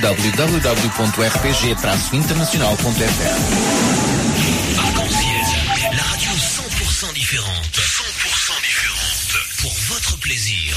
www.rpg-international.fr. Arc-en-ciel, la radio 100% différente. 100% différente. Pour votre plaisir.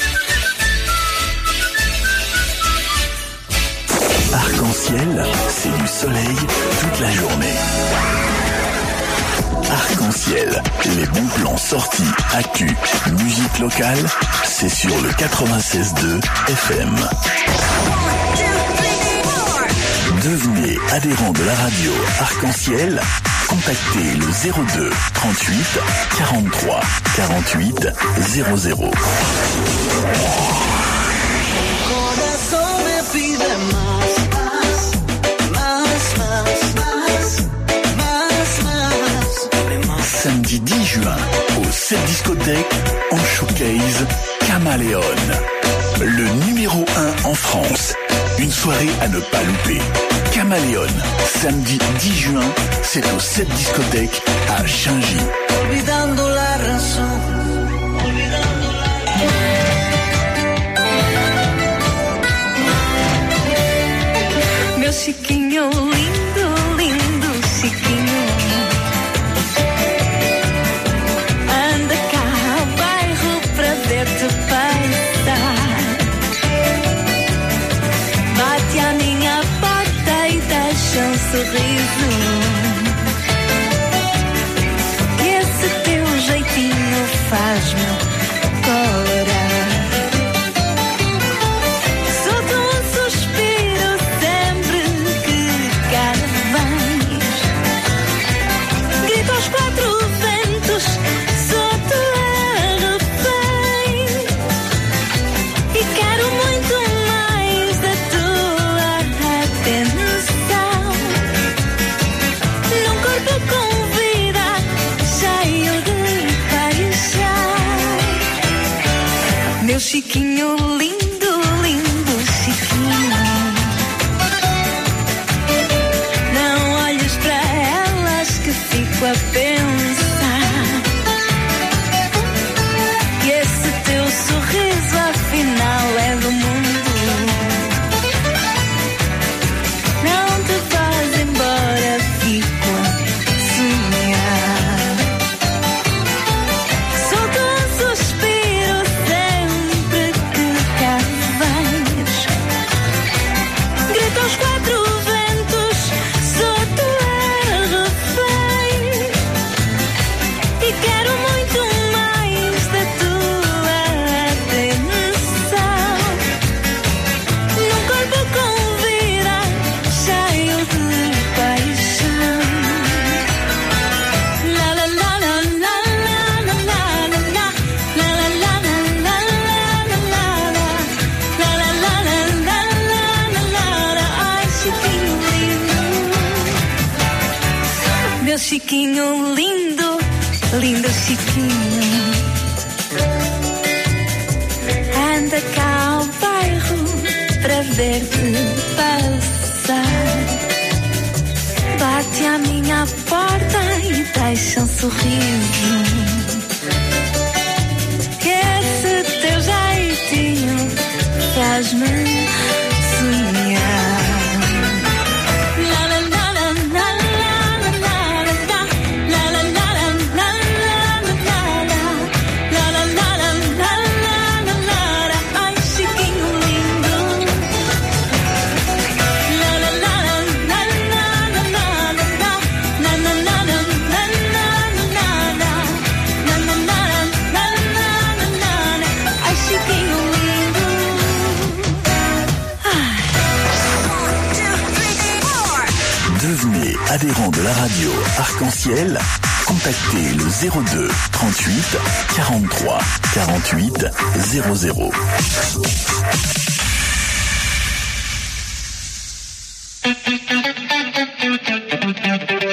Arc-en-ciel, c'est du soleil toute la journée. Arc-en-ciel, les bons plans sortis, actu, musique locale, c'est sur le 96.2 FM. Devenez adhérent de la radio Arc-en-ciel, contactez le 02 38 43 48 00. Más. Samedi 10 juin, au 7 discothèque, en showcase Caméléon. Le numéro 1 en France. Une soirée à ne pas louper. Caméléon, samedi 10 juin, c'est au 7 discothèque à Changy. Meu Chiquinho sorrir. contactez le 02 38 43 48 00. Thank you.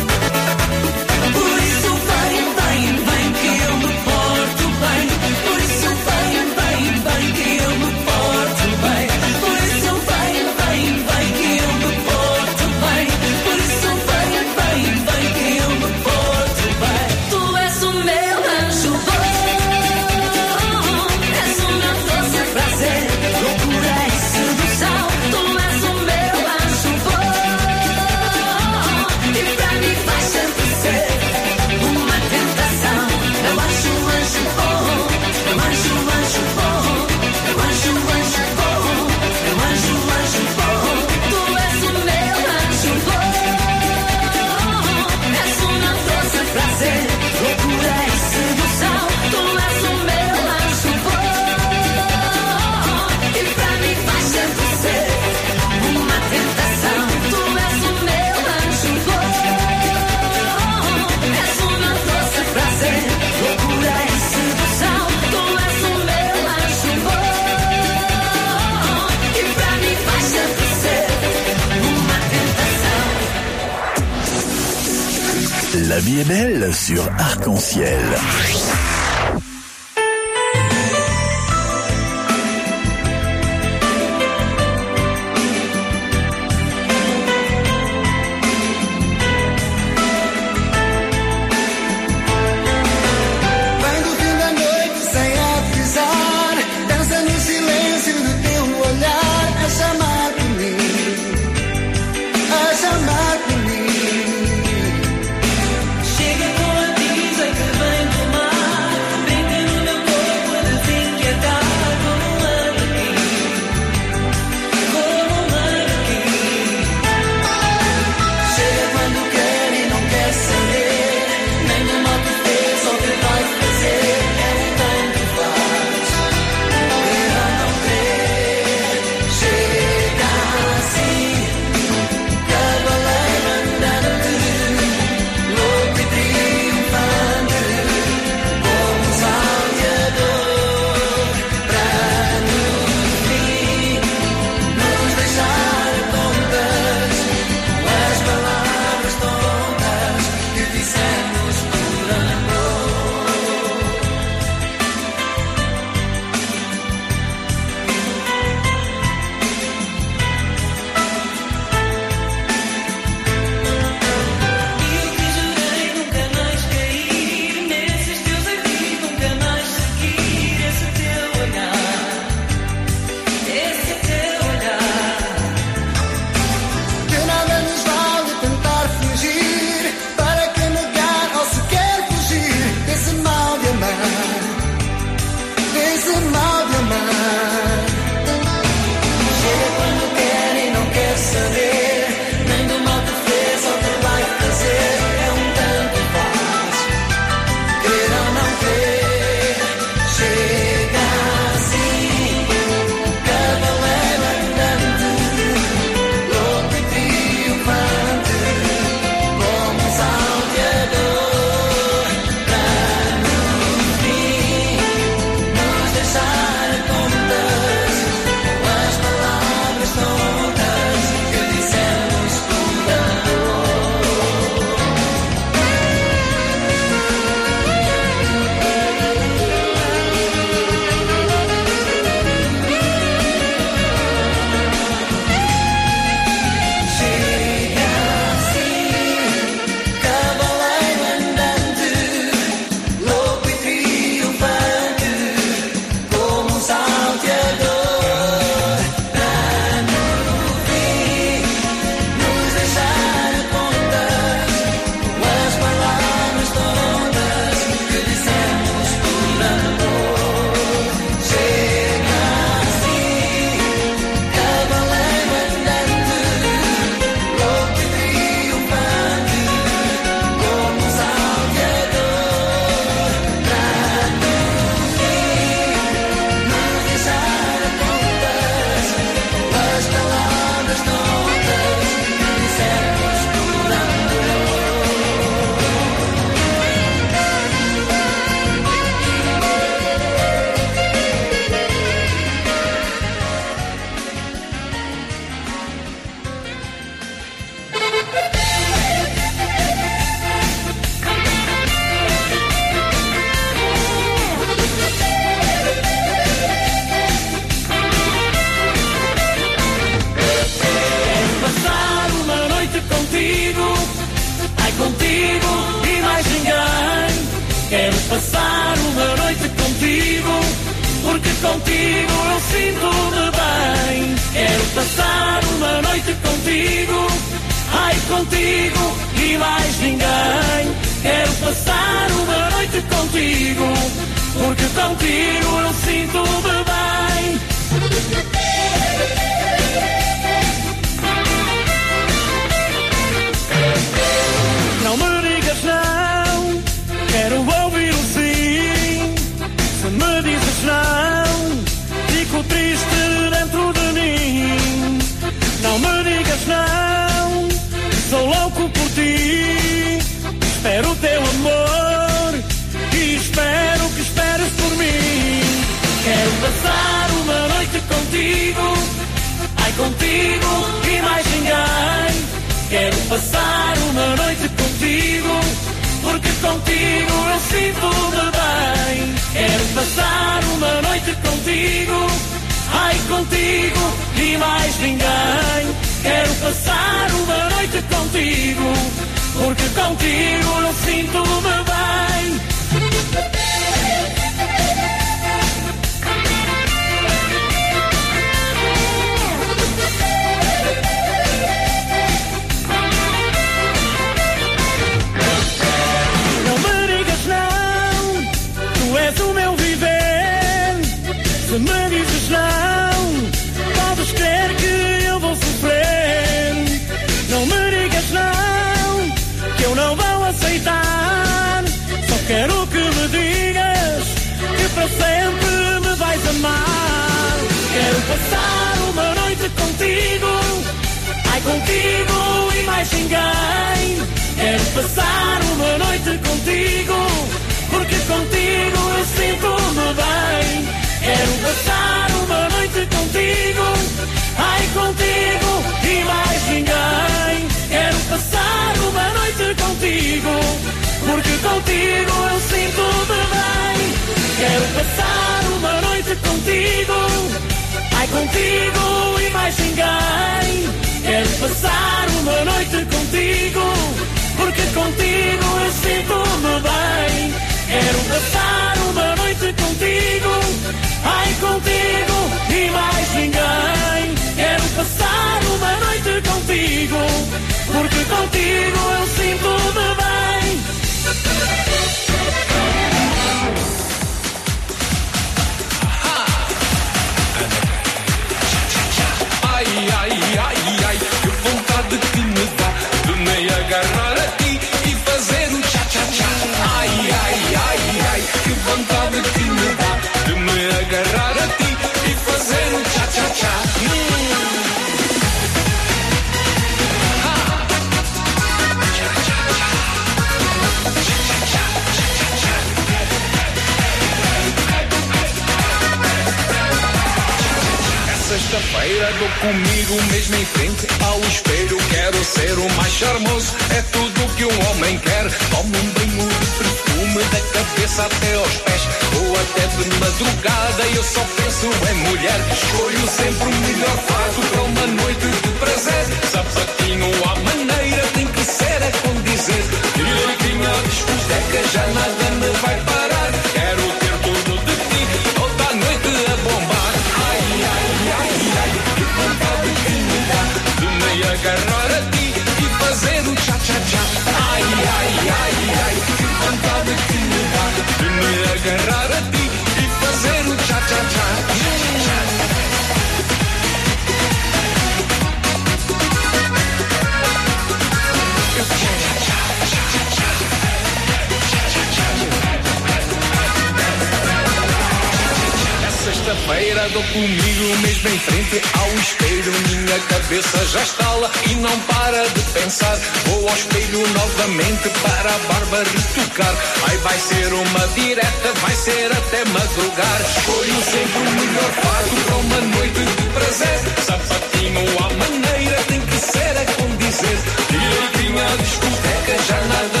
Enredou comigo mesmo em frente ao espelho. Minha cabeça já estala e não para de pensar. Vou ao espelho novamente para a barba retocar. Ai, vai ser uma direta, vai ser até madrugar. Escolho sempre o melhor fato para uma noite de prazer. Sapatinho à maneira tem que ser a condizer. Direitinho à discoteca, já nada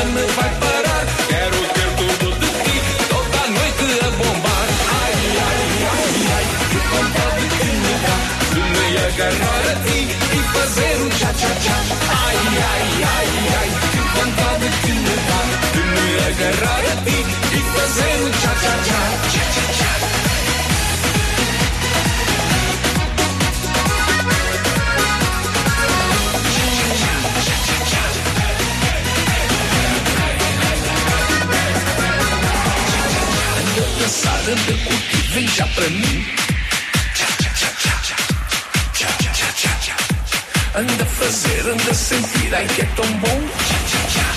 Ai, ai, ai, ai, când cantava cândva Când nu agarrara a ti e fazendo cha-cha-cha Cha-cha-cha Cansada de cultivo, já pra mim Anda a fazer, anda a sentir, ai que é tão bom. Tchá, tchá, tchá.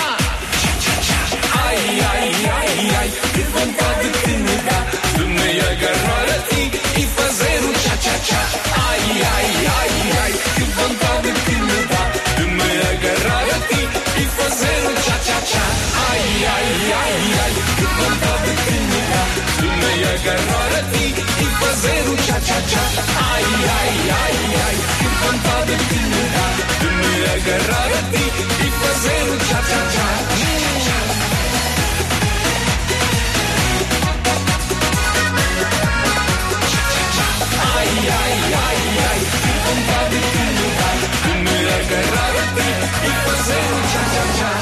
Ah. Tchá, tchá, tchá. Ai, ai, ai, ai, que vontade que me dá de me agarrar a ti e fazer o tchá, tchá, tchá. Ai, ai, ai, ai, que vontade que me dá de me agarrar a ti e fazer o tchá, tchá, tchá. Ai, ai, ai, ai, que vontade que me dá de me agarrar a ti e fazer o tchá, tchá, tchá. Ai, ai, ai, ai, que vontade que me dá de me agarrar a ti. E fazer o tchá, tchá, tchá. Ai, ai, ai, ai, que vontade que me dá de me agarrar a ti. E fazer o tchá, tchá,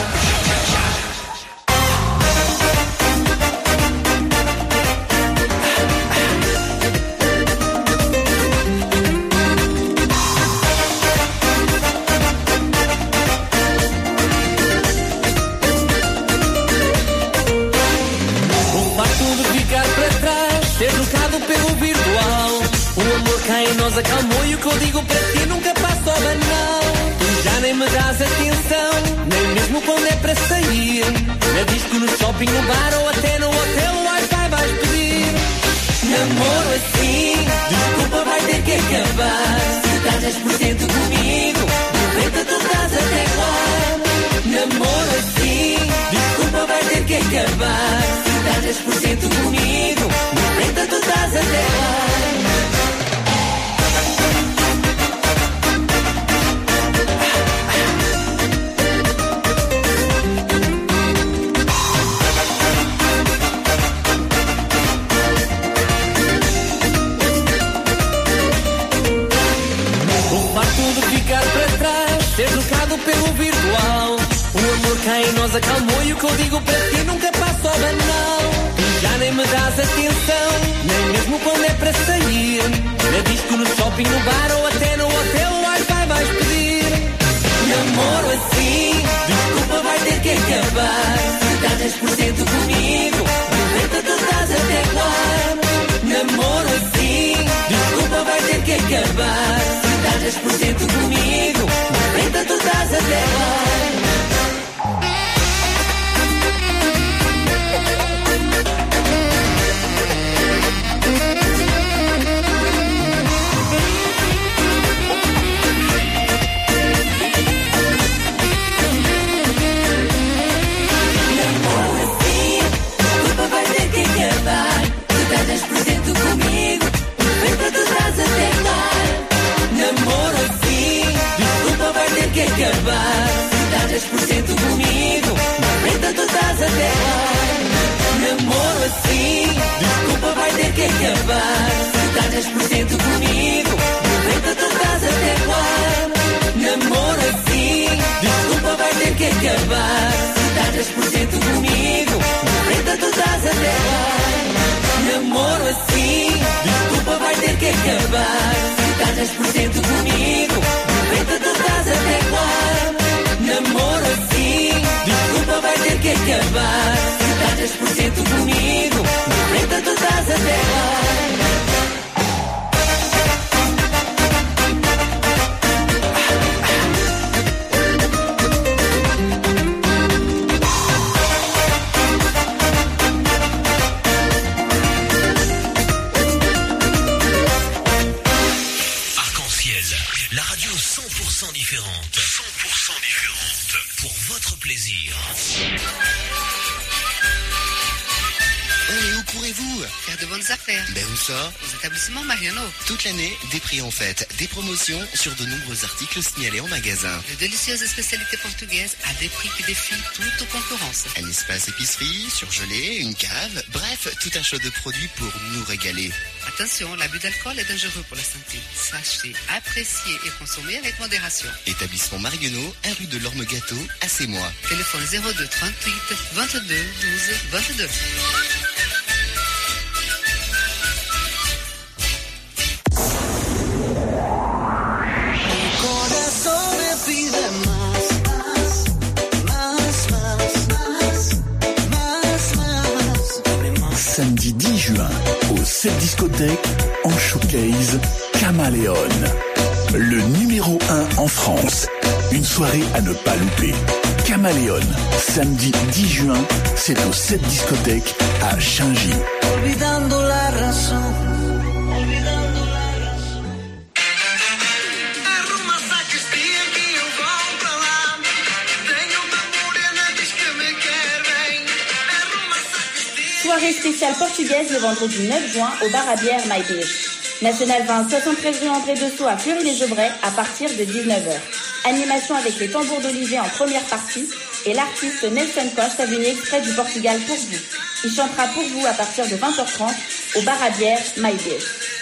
acalmou e o que eu digo para ti nunca passa ao banal. Tu já nem me dás atenção, nem mesmo quando é para sair. Na disco, no shopping, no bar ou até no hotel, o Wi-Fi vais pedir. Namoro assim, desculpa, vai ter que acabar. Se estás 10% comigo, 90% tu estás até lá. Namoro assim, desculpa, vai ter que acabar. Se estás 10% comigo, 90% tu estás até lá. Nós acalmou e o que eu digo para ti nunca passa ao banal. Já nem me dás atenção, nem mesmo quando é para sair. Na disco, no shopping, no bar ou até no hotel, o Wi-Fi vais pedir. Namoro assim, desculpa, vai ter que acabar. Se estás 10% comigo, 90% tu estás até lá. Namoro assim, desculpa, vai ter que acabar. Se estás 10% comigo, 90% tu estás até lá. Acabar. Se estás 10% comigo, 90% tu estás até lá. Namoro assim, desculpa, vai ter que acabar. Se estás 10% comigo, 90% tu estás até lá. Namoro assim, desculpa, vai ter que acabar. Se estás 10% comigo, 90% tu estás até lá. Namoro assim, desculpa, vai ter que acabar. Se estás 10% comigo, 90% tu estás até lá. Namoro assim, desculpa, vai ter que acabar. Se estás 10% comigo, 90% tu estás até lá. Faire de bonnes affaires. Ben où ça? Aux établissements Mariano. Toute l'année, des prix en fête, des promotions sur de nombreux articles signalés en magasin. De délicieuses spécialités portugaises à des prix qui défient toute concurrence. Un espace épicerie, surgelé, une cave, bref, tout un choix de produits pour nous régaler. Attention, l'abus d'alcool est dangereux pour la santé. Sachez apprécier et consommer avec modération. Établissement Marionneau, 1 rue de l'Orme Gâteau, à mois. Téléphone 02 38 22 12 22. Discothèque en showcase Caméléon. Le numéro 1 en France. Une soirée à ne pas louper. Caméléon, samedi 10 juin, c'est au 7 discothèque à Chingy. Soirée spéciale portugaise le vendredi 9 juin au bar à bière My Beach. National 20, 73 rue André Dessau à Fleury-les-Aubrais à partir de 19h. Animation avec les tambours d'Olivier en première partie et l'artiste Nelson Costa venu exprès du Portugal pour vous. Il chantera pour vous à partir de 20h30 au bar à bière My Beach.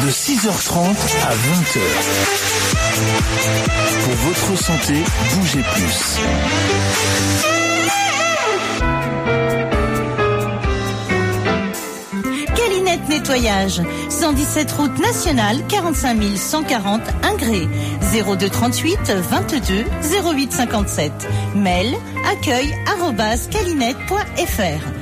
de 6h30 à 20h. Pour votre santé, bougez plus. Calinette Nettoyage, 117 route nationale, 45 140 Ingré, 02 38 22 08 57. Mail accueil calinette.fr.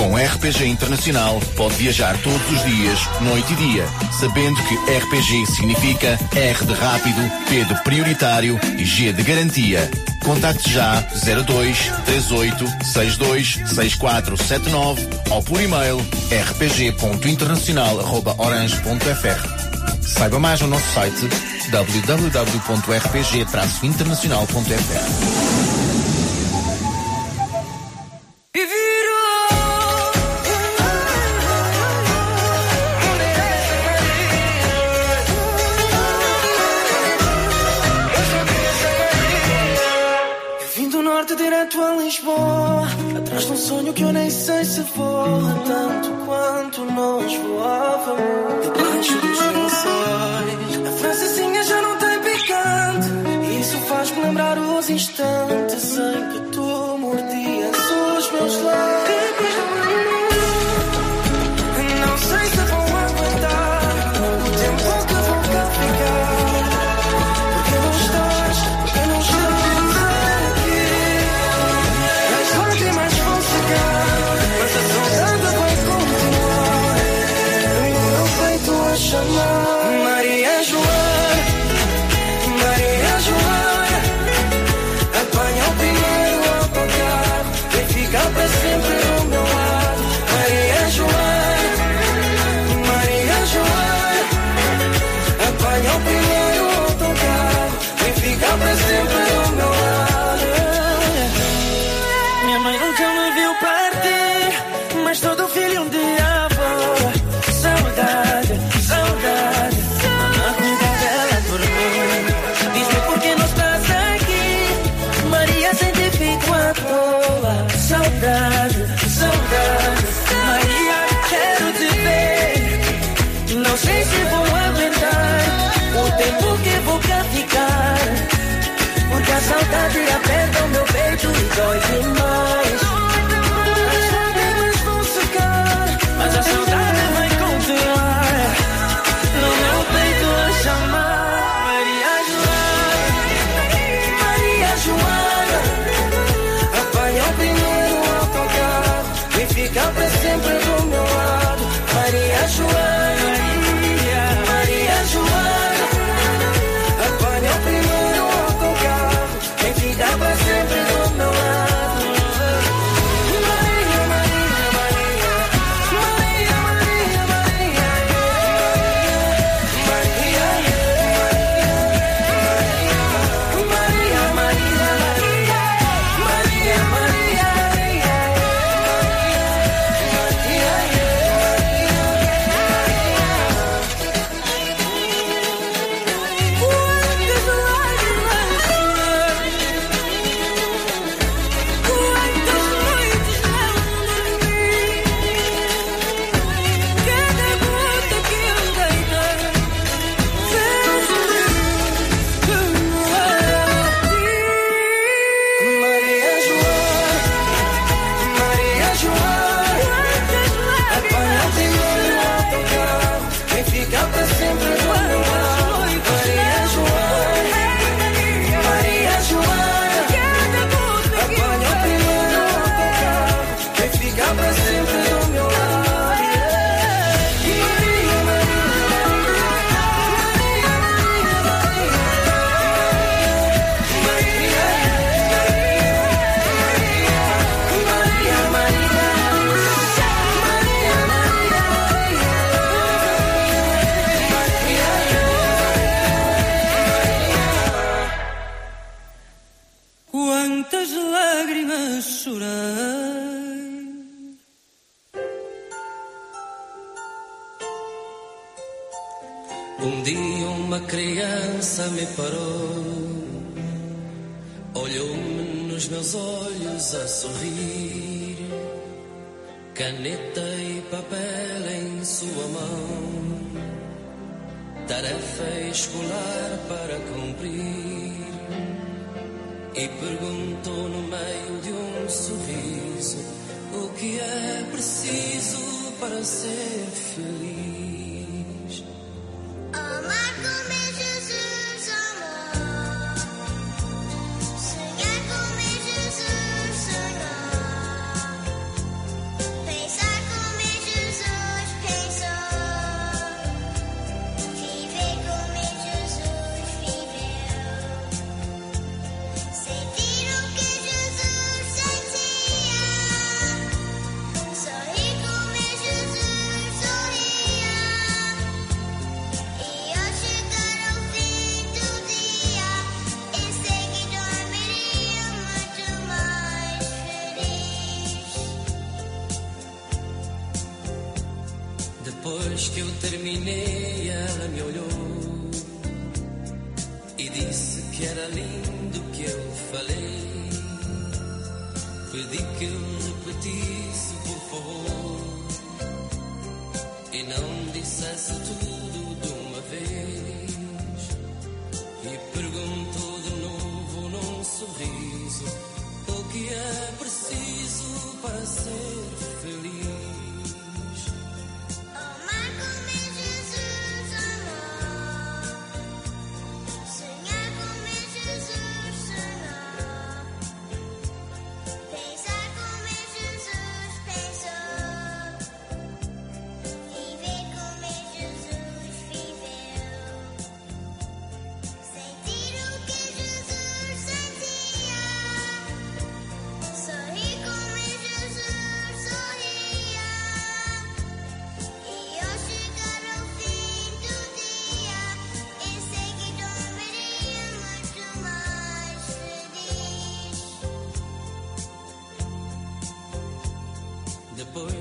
Com RPG Internacional pode viajar todos os dias, noite e dia, sabendo que RPG significa R de rápido, P de prioritário e G de garantia. Contacte já 02 38 62 6479 ou por e-mail rpg.internacional.orange.fr. Saiba mais no nosso site www.rpg-internacional.fr. a Lisboa Atrás de um sonho que eu nem sei se voa Tanto quanto nós voávamos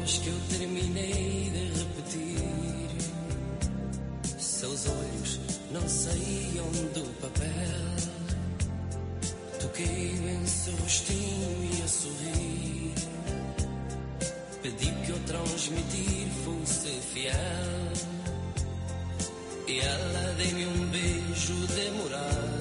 Acho que eu terminei de repetir. Seus olhos não saíam do papel. Toquei-o em seu rostinho e a sorrir. Pedi que eu transmitir fosse fiel. E ela deu-me um beijo demorado.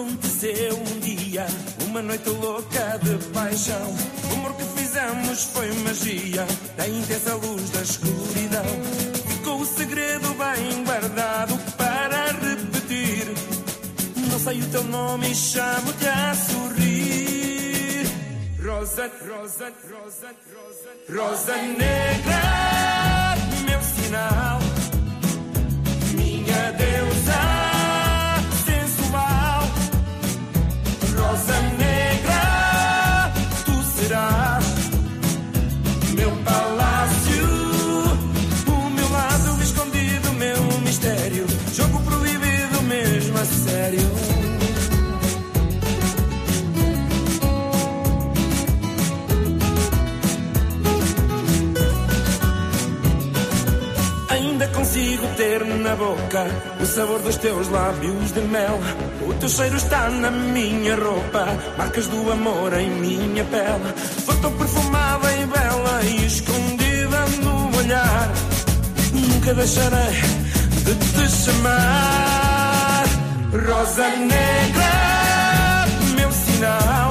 Aconteceu um dia, uma noite louca de paixão. O amor que fizemos foi magia, da intensa luz da escuridão. Ficou o segredo bem guardado para repetir. Não sei o teu nome e chamo-te a sorrir. Rosa, Rosa, Rosa, Rosa, Rosa, Rosa O sabor dos teus lábios de mel, o teu cheiro está na minha roupa, marcas do amor em minha pele. Foto perfumada e bela e escondida no olhar. Nunca deixarei de te chamar Rosa Negra, meu sinal,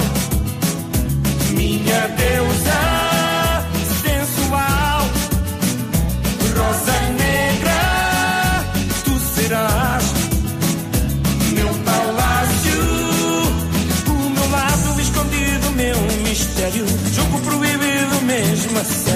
minha deusa. sério, jogo proibido mesmo assim.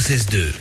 96.2.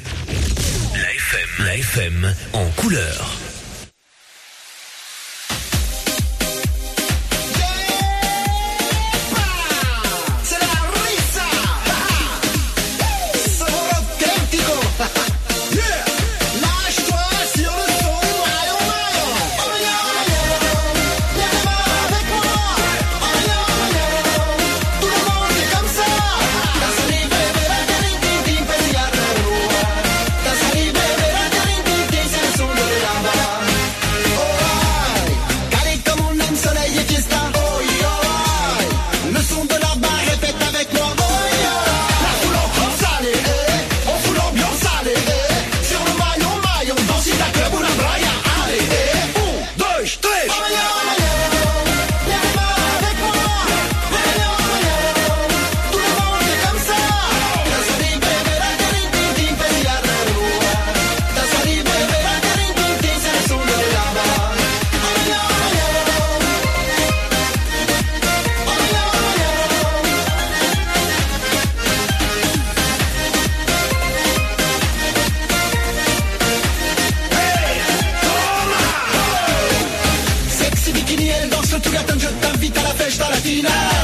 Argentina.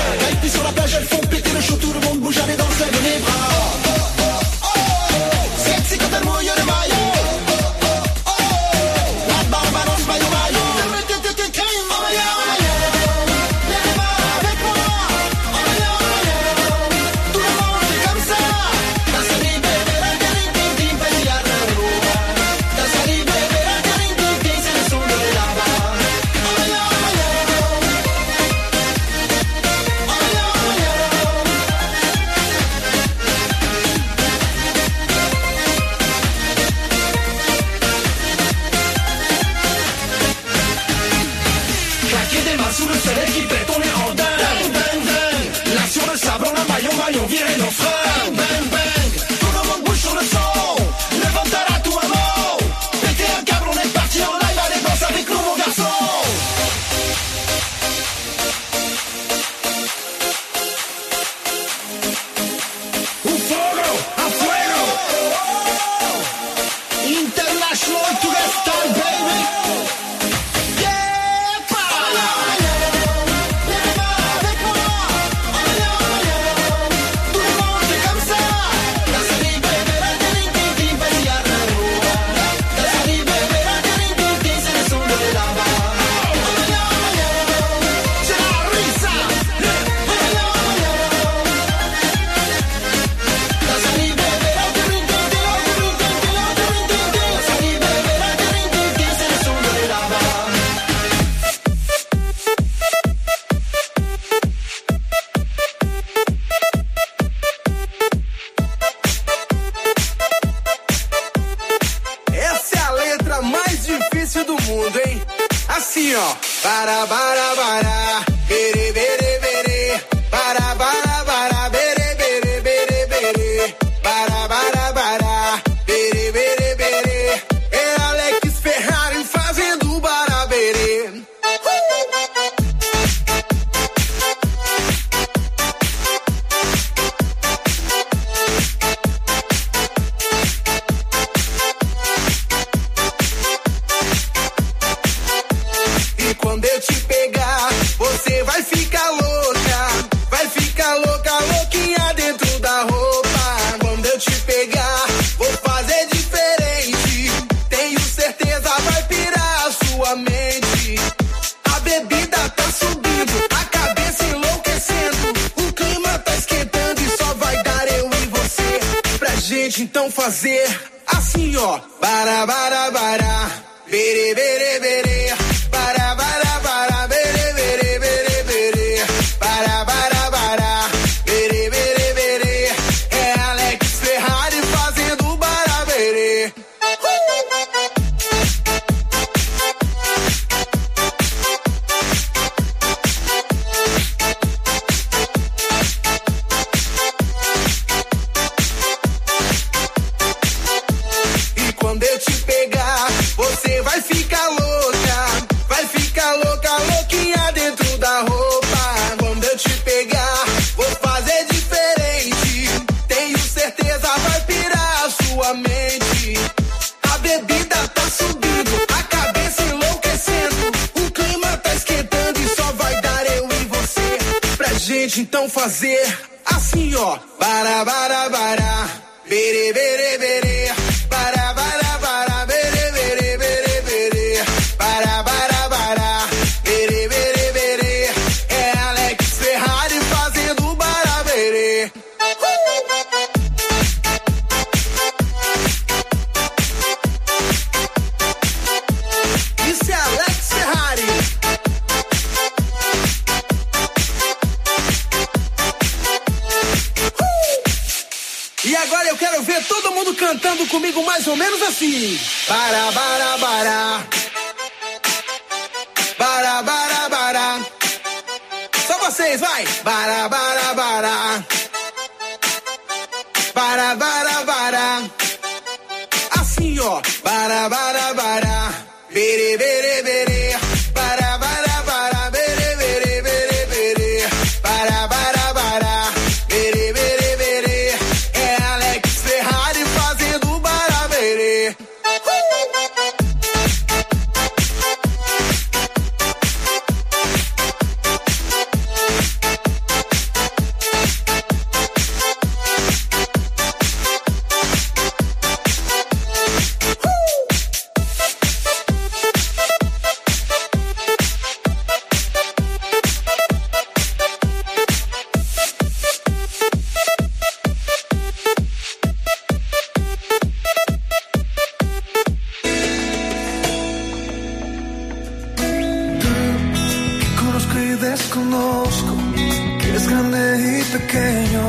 Pequeño,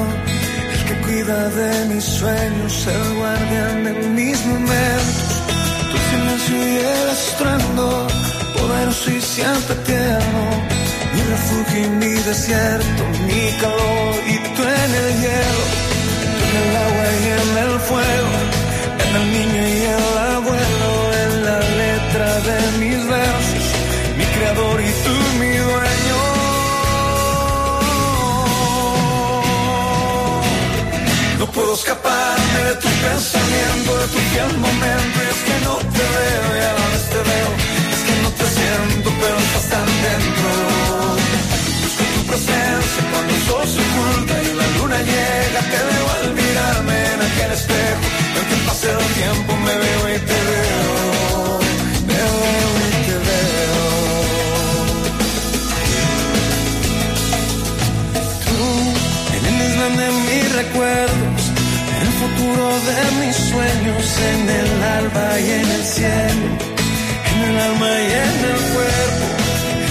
el que cuida de mis sueños, el guardián de mis momentos, tu silencio y el estruendo, poderoso y siempre tierno, mi refugio y mi desierto, mi calor y tú en el hielo, tú en el agua y en el fuego, en el niño y el abuelo, en la letra de mis versos. Mi creador y tú puedo escaparme de tu pensamiento, de tu fiel momento, y es que no te veo y a la vez te veo, es que no te siento, pero estás tan dentro. Busco tu presencia cuando el sol se oculta y la luna llega, te veo al mirarme en aquel espejo, en que pase el tiempo me veo y te veo, me veo y te veo. tú en el de en el futuro de mis sueños en el alba y en el cielo, en el alma y en el cuerpo,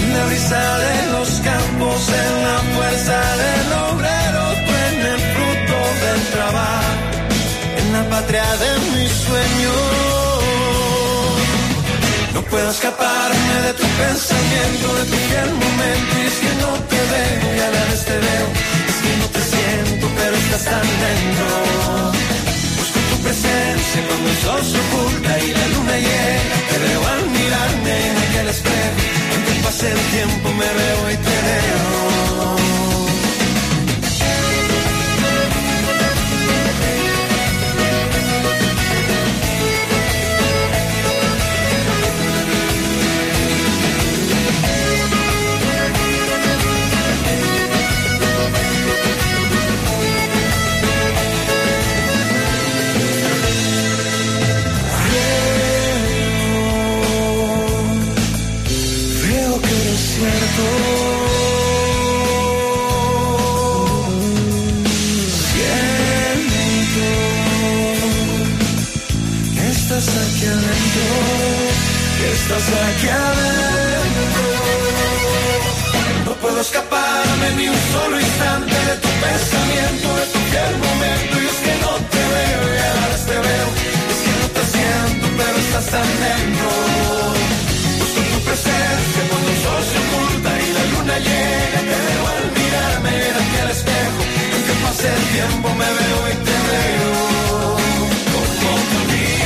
en la brisa de los campos, en la fuerza del obrero, tú en el fruto del trabajo, en la patria de mis sueños. No puedo escaparme de tu pensamiento, de tu fiel momento, y es que no te veo y a la vez te veo, es que no te siento pero estás tan dentro. Busco tu presencia cuando el sol se oculta y la luna llega. Te veo al mirarme en aquel espejo. Aunque pase el tiempo me veo y te veo. estás aquí adentro, estás aquí adentro. No puedo escaparme ni un solo instante de tu pensamiento, de tu momento. Y es que no te veo y ahora te veo. Es que no te siento, pero estás tan dentro. llega, te debo al mirarme en aquel espejo. Aunque pase el tiempo, me veo y te veo. Como te olvido.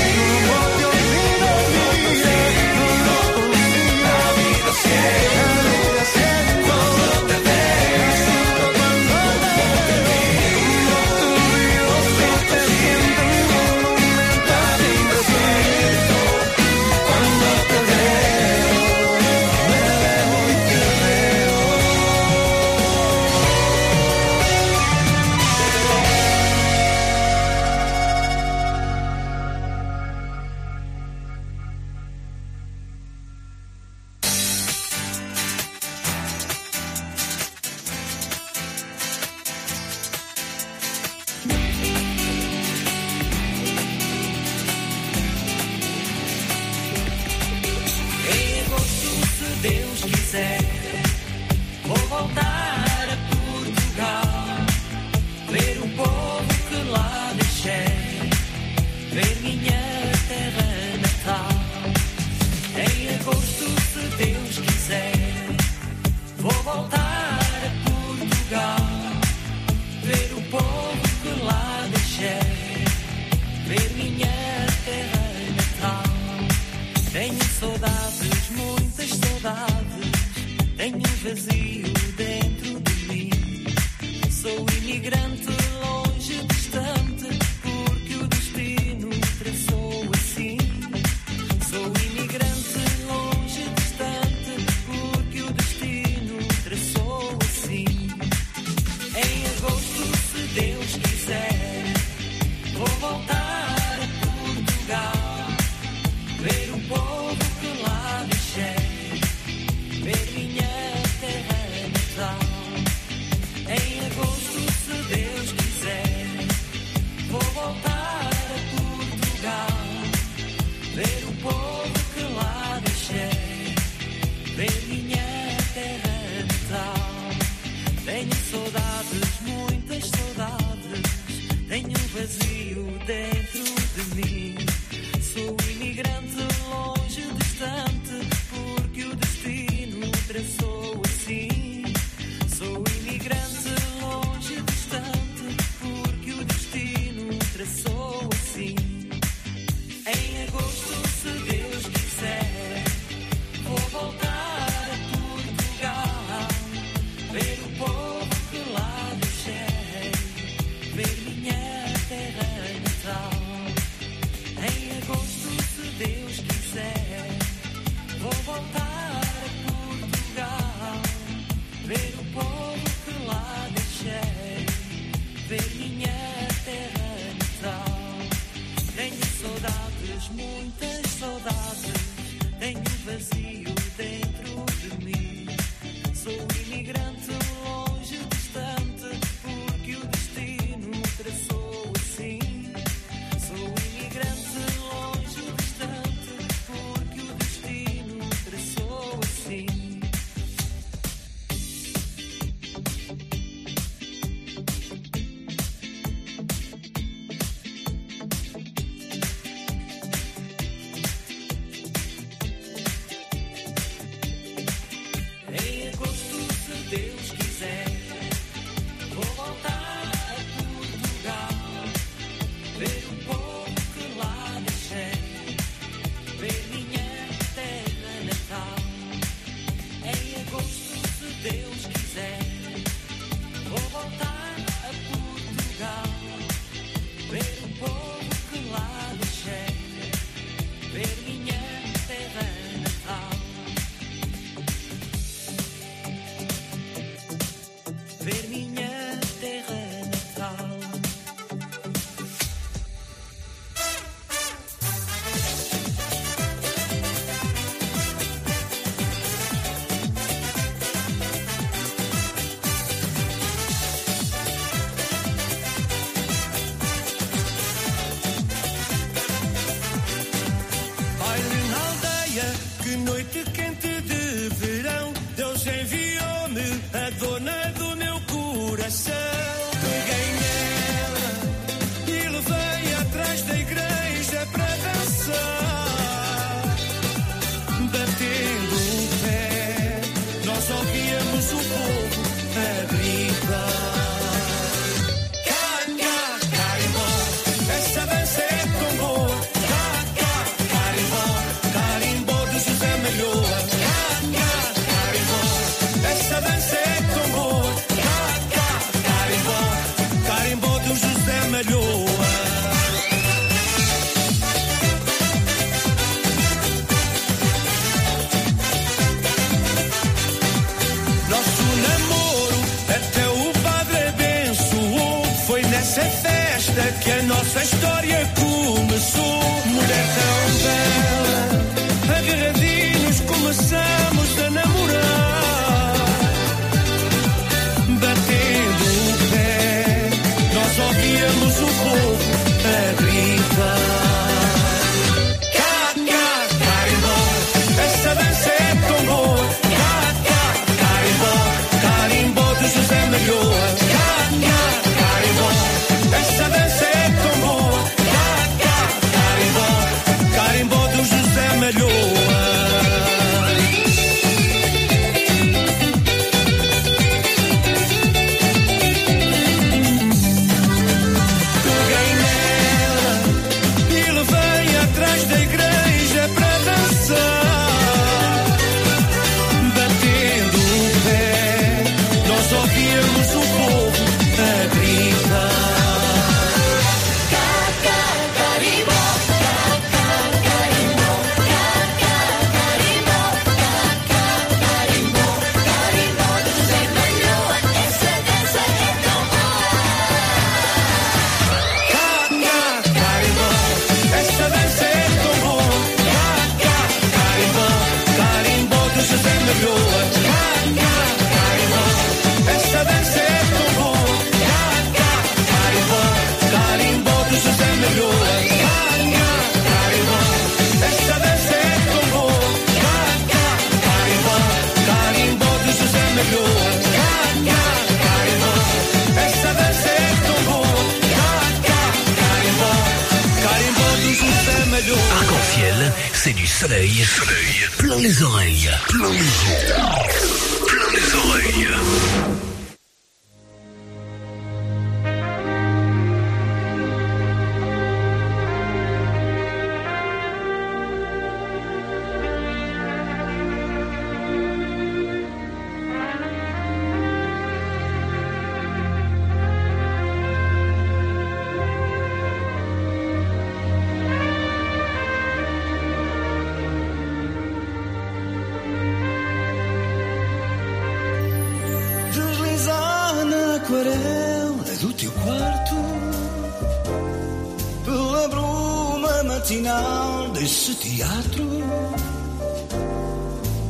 Matinal desse teatro.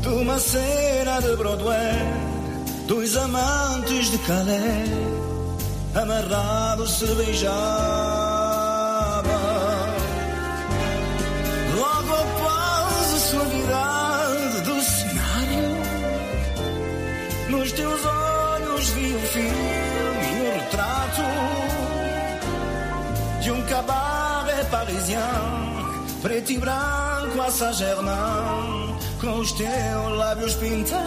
De uma cena de Broadway Dois amantes de Calais Amarrados se beijavam Logo após a suavidade do cenário nos teus olhos vi um filme e um retrato de um cabaré parisien, preto e branco a Saint-Germain, com os teus lábios pintados.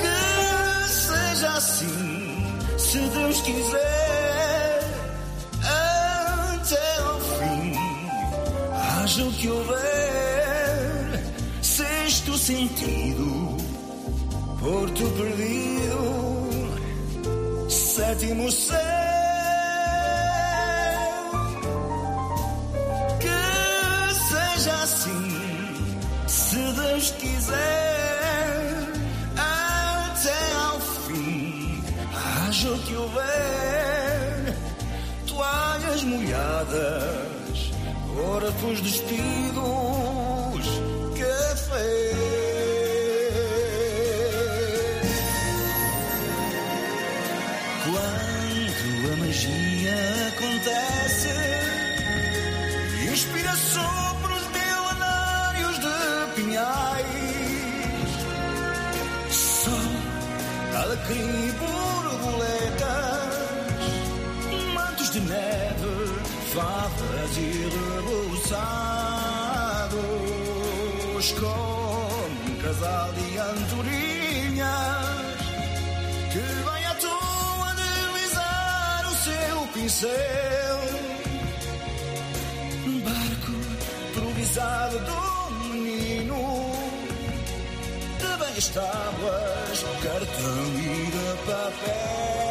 Que seja assim, se Deus quiser, até ao fim. Haja o que houver, sexto sentido, porto perdido, sétimo céu. Que seja assim, se Deus quiser, até ao fim. Haja o que houver, toalhas molhadas, corpos despidos, e borboletas, mantos de neve, fadas e reboçados, como um casal de andorinhas que vem à toa deslizar o seu pincel. Um barco improvisado do menino, de bem tábuas, cartão e de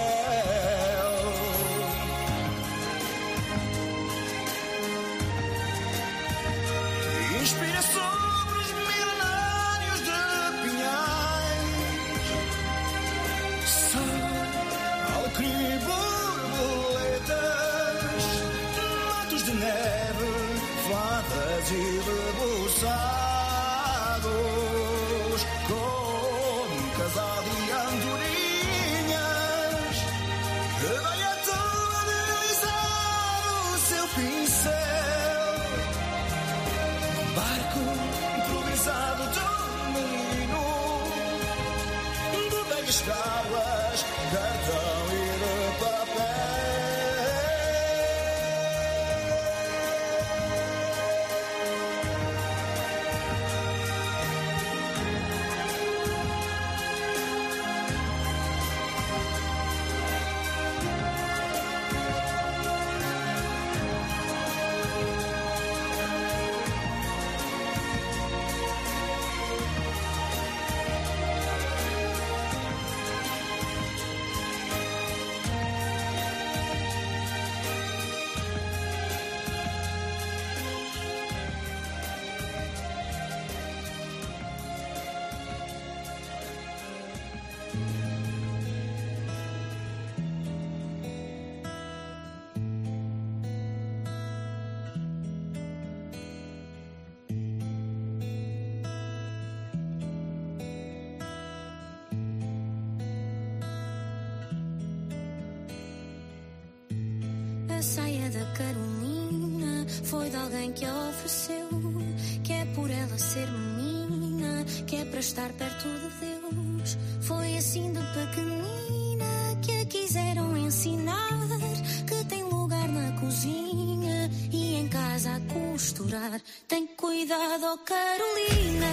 Tem cuidado, Carolina,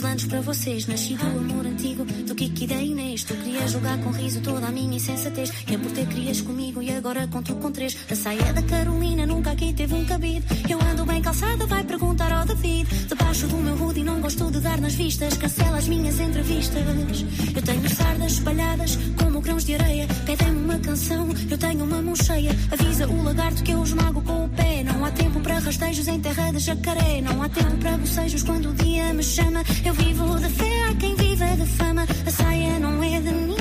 Deslandes para vocês. Nasci do amor antigo, do Kiki da Inês. Tu querias jogar com riso toda a minha insensatez. Que é por ter crias comigo e agora conto com três. A saia da Carolina nunca aqui teve um cabide. Eu ando bem calçada, vai perguntar ao David. Debaixo do meu hoodie não gosto de dar nas vistas. Cancela as minhas entrevistas. Eu tenho sardas espalhadas como grãos de areia. Pedem-me uma canção, eu tenho uma mão cheia. Avisa o lagarto que eu esmago com o pé. Não há tempo para rastejos em terra de jacaré. Não há tempo para bocejos quando o dia me chama. Eu vivo de fé, há quem viva de fama. A saia não é de ninguém.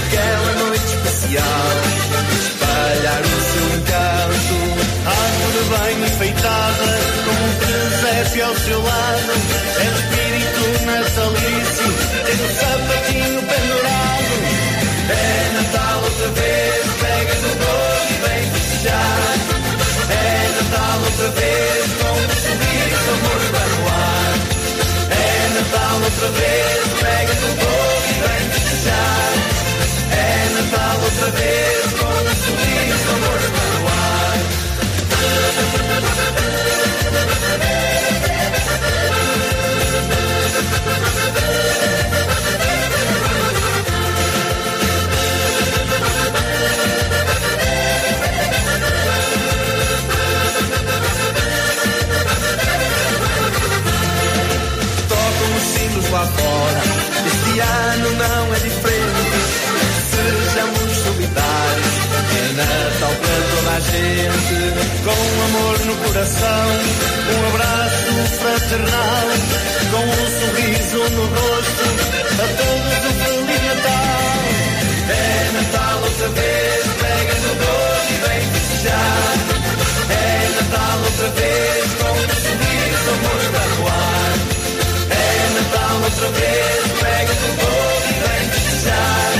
naquela noite especial. Espalhar o seu encanto, árvore bem enfeitada, como um presépio ao seu lado. gente com amor no coração, um abraço fraternal, com um sorriso no rosto, a todos o Feliz Natal. É Natal outra vez, pega no doce e vem festejar. É Natal outra vez, com um sorriso amor para voar. É Natal outra vez, pega no doce e vem festejar.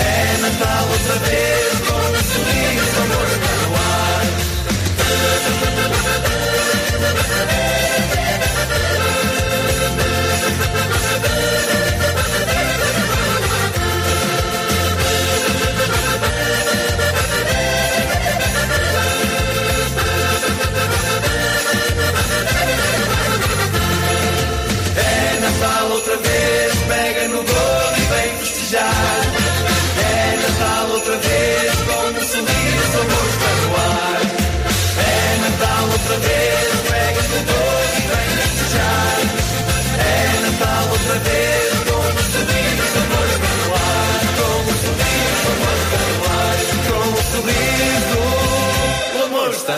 É Natal outra vez.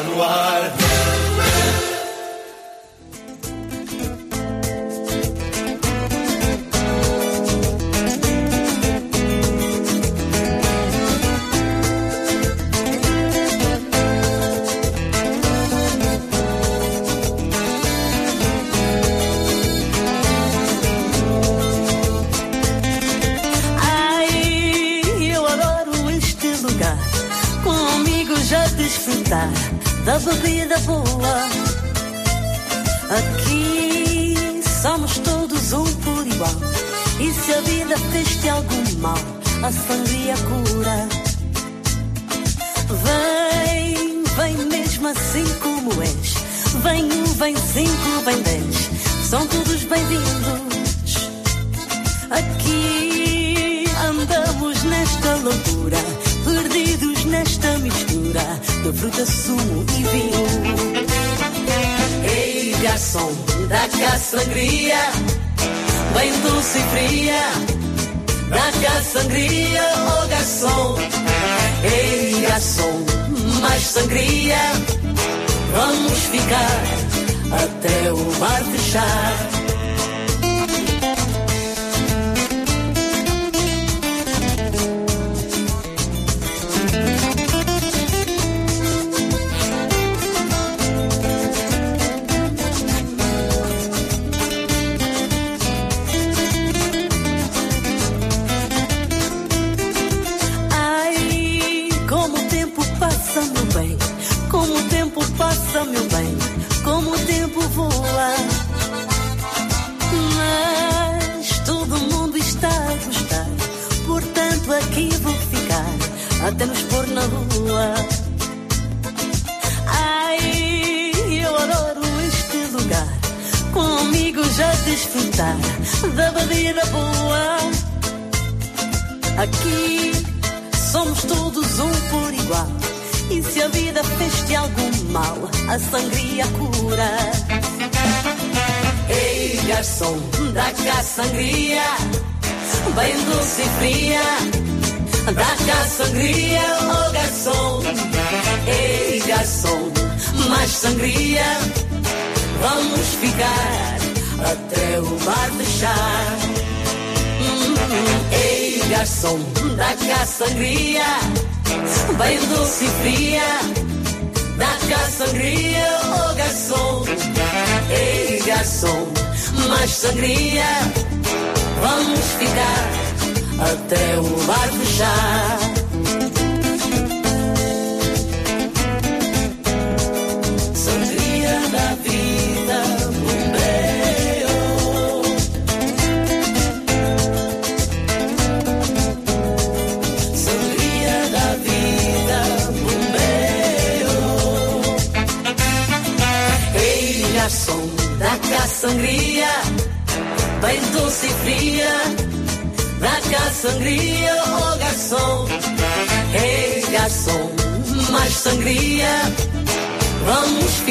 Anwar da bebida boa. Aqui somos todos um por igual. E se a vida fez-te algum mal, a sangria cura. Vem, vem mesmo assim como és. Vem um, vem cinco, vem dez. São todos bem-vindos. Aqui andamos nesta loucura de fruta, sumo e vinho. Ei, garçom, dá cá sangria, bem doce e fria. Dá cá sangria, oh garçom. Ei, garçom, mais sangria. Vamos ficar até o bar fechar.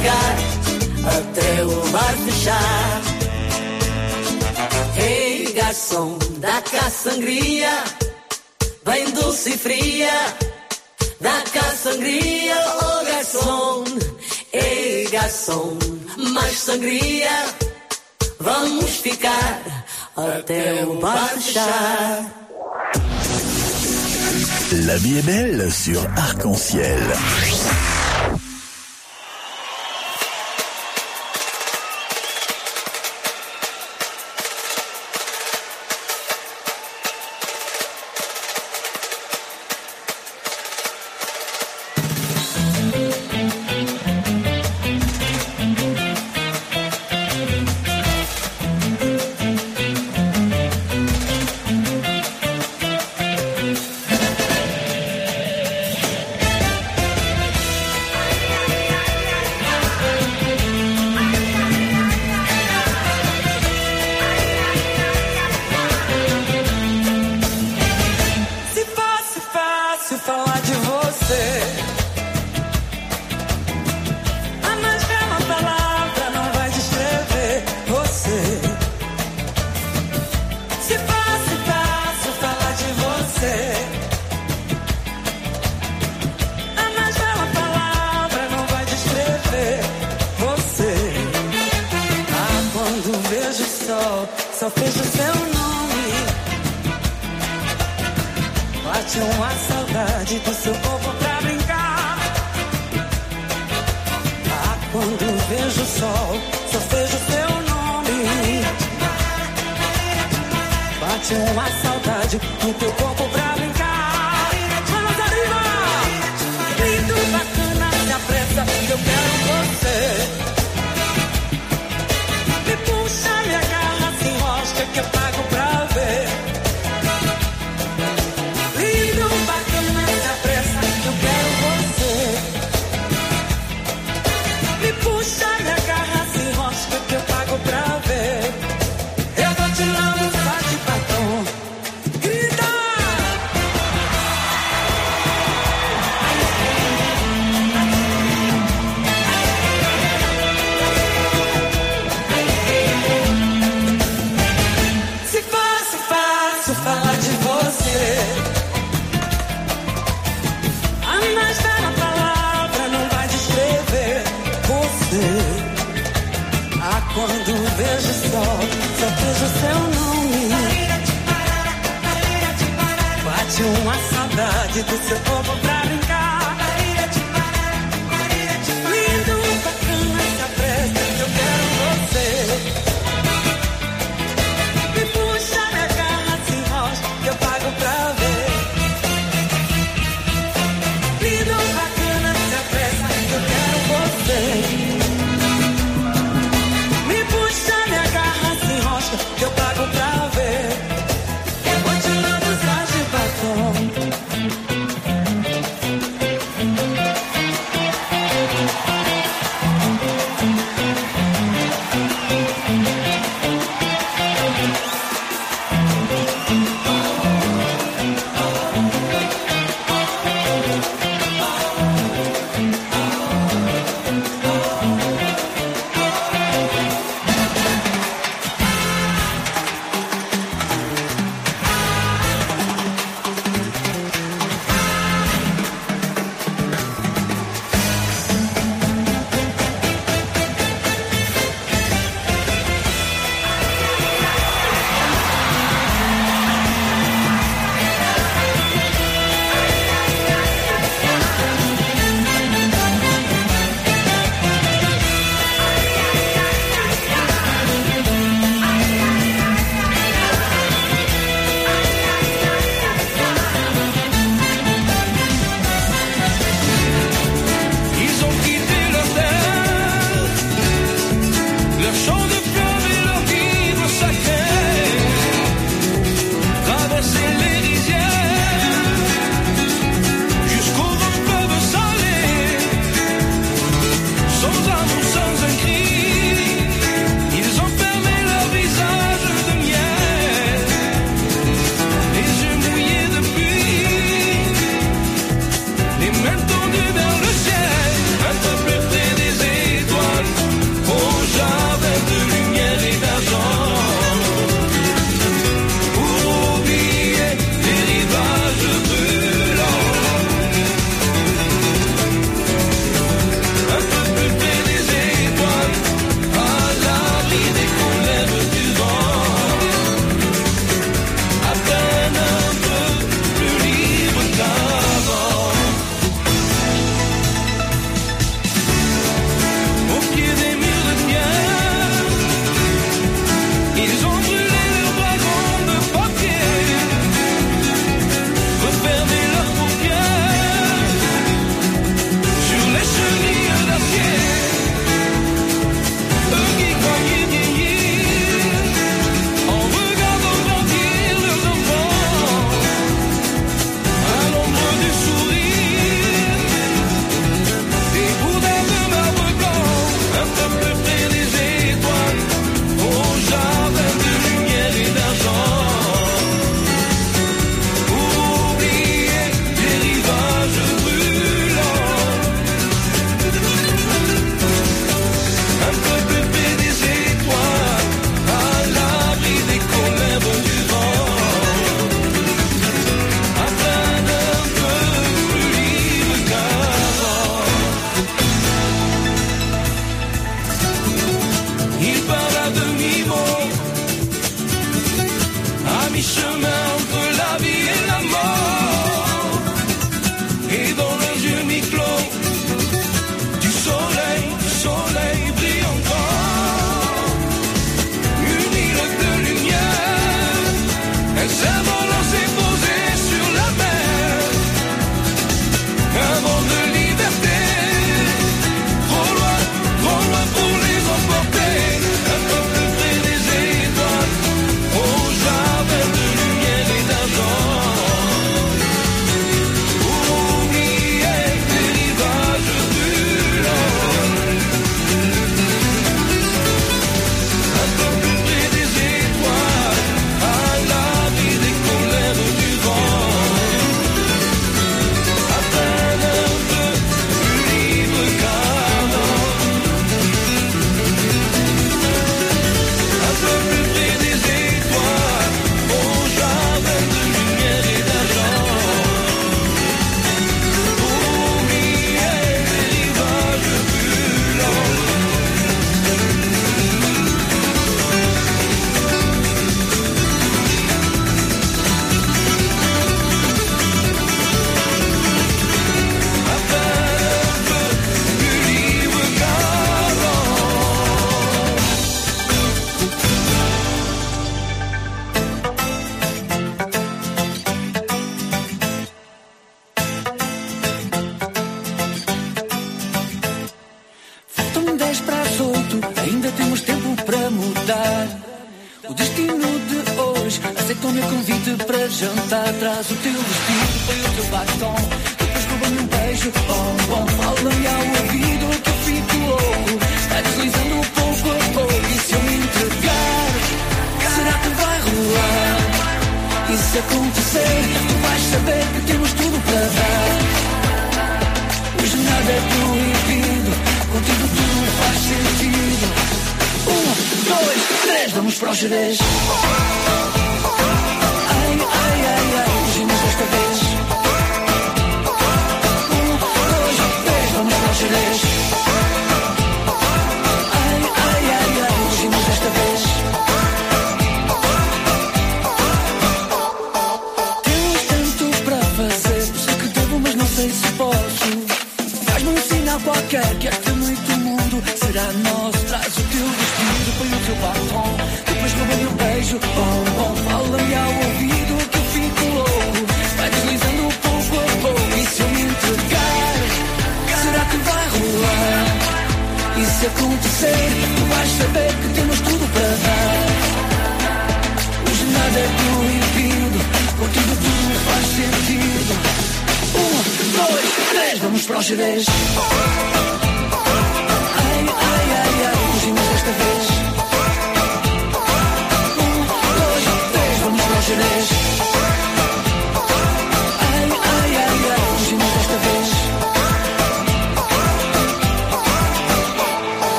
ficar até o bar fechar. Ei, garçom, dá cá sangria, bem doce e fria. Dá cá sangria, oh garçom. Ei, garçom, mais sangria. Vamos ficar até o bar fechar. La vie est belle sur Arc-en-Ciel.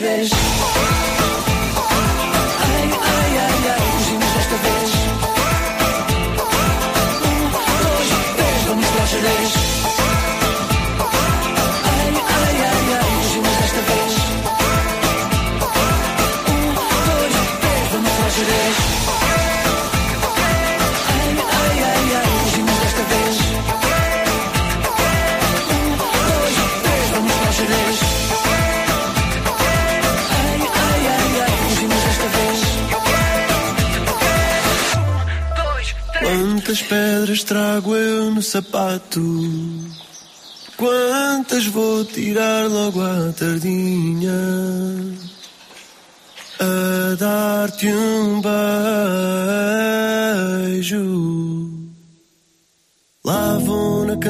trash.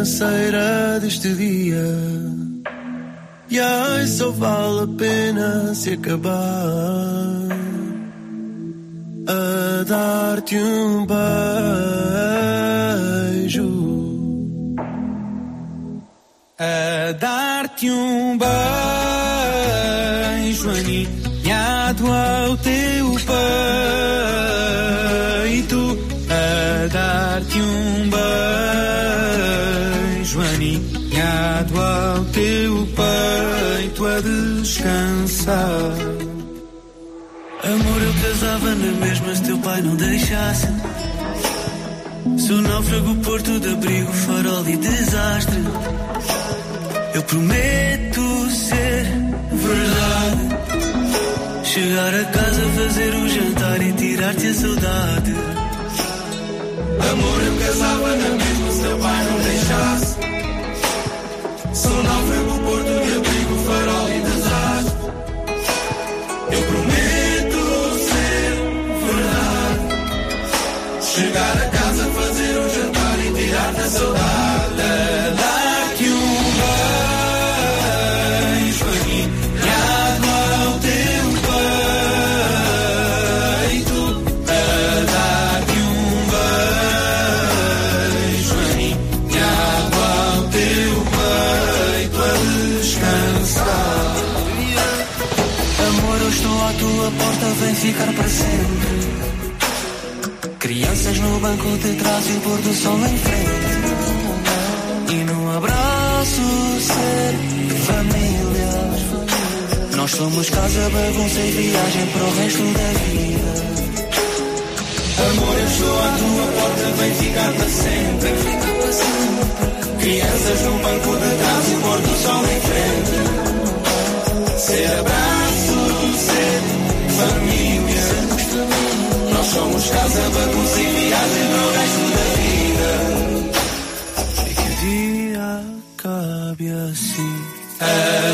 canseira deste dia. E ai, só vale a pena se acabar a dar-te um beijo, a dar-te um beijo. mesmo se teu pai não deixasse. Sou náufrago, porto de abrigo, farol e desastre. Eu prometo ser verdade. Chegar a casa, fazer o jantar e tirar-te a saudade. Amor, eu casava na mesma se teu pai não deixasse. Sou náufrago, porto de banco de trás e o pôr do sol em frente. E num abraço, ser família. Nós somos casa, bagunça e viagem para o resto da vida. Amor, eu estou à tua porta, vem ficar para sempre. Crianças no banco de trás e o pôr do sol em frente. Ser abraço, ser família. Nós somos casa, bagunça e casa o resto da vida. E que dia assim. É.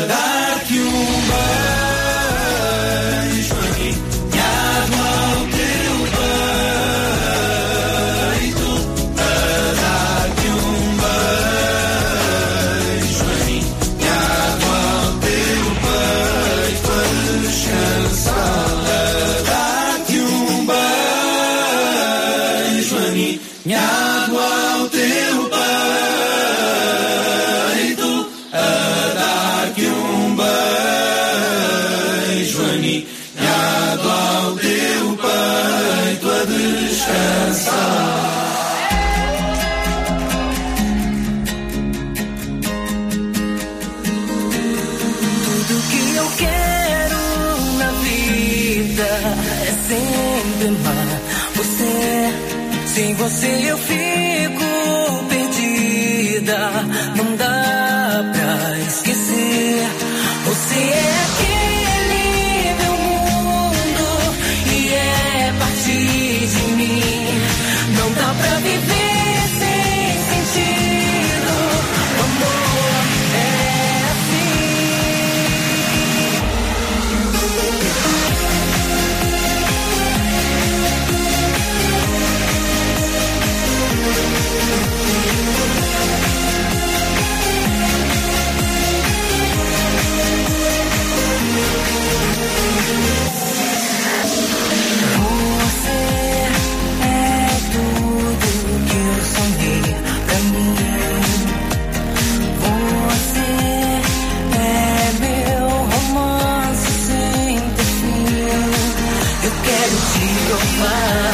amar,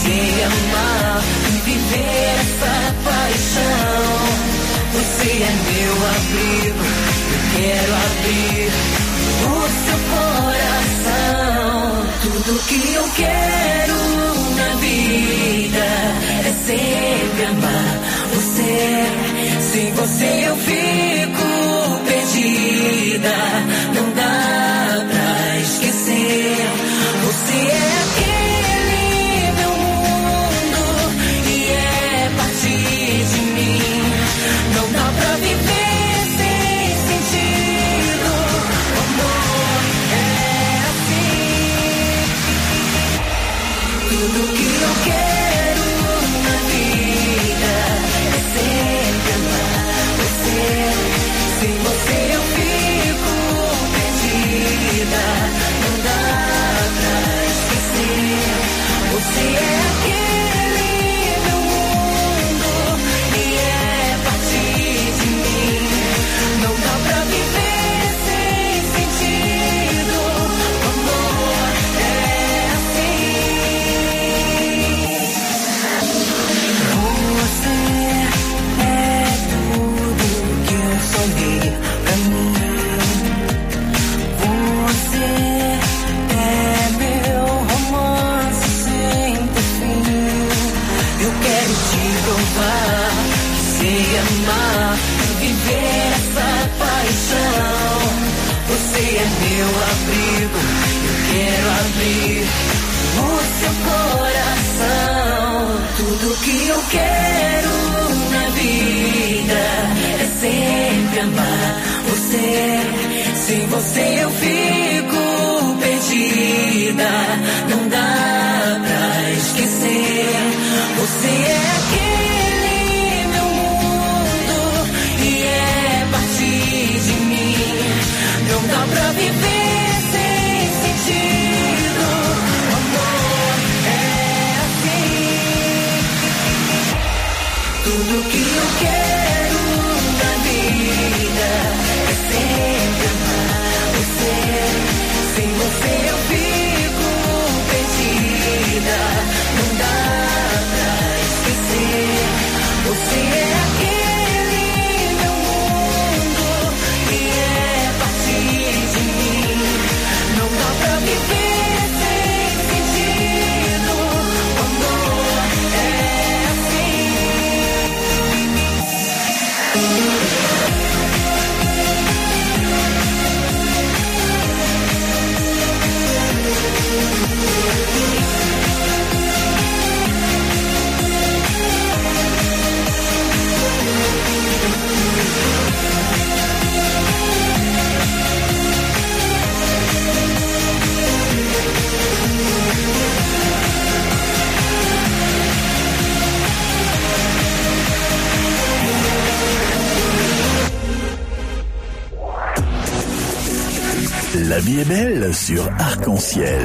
se amar e viver essa paixão. Você é meu abrigo, eu quero abrir o seu coração. Tudo que eu quero na vida é sempre amar você. Sem você eu fico perdida. você eu fiz. Vie est belle sur Arc-en-Ciel.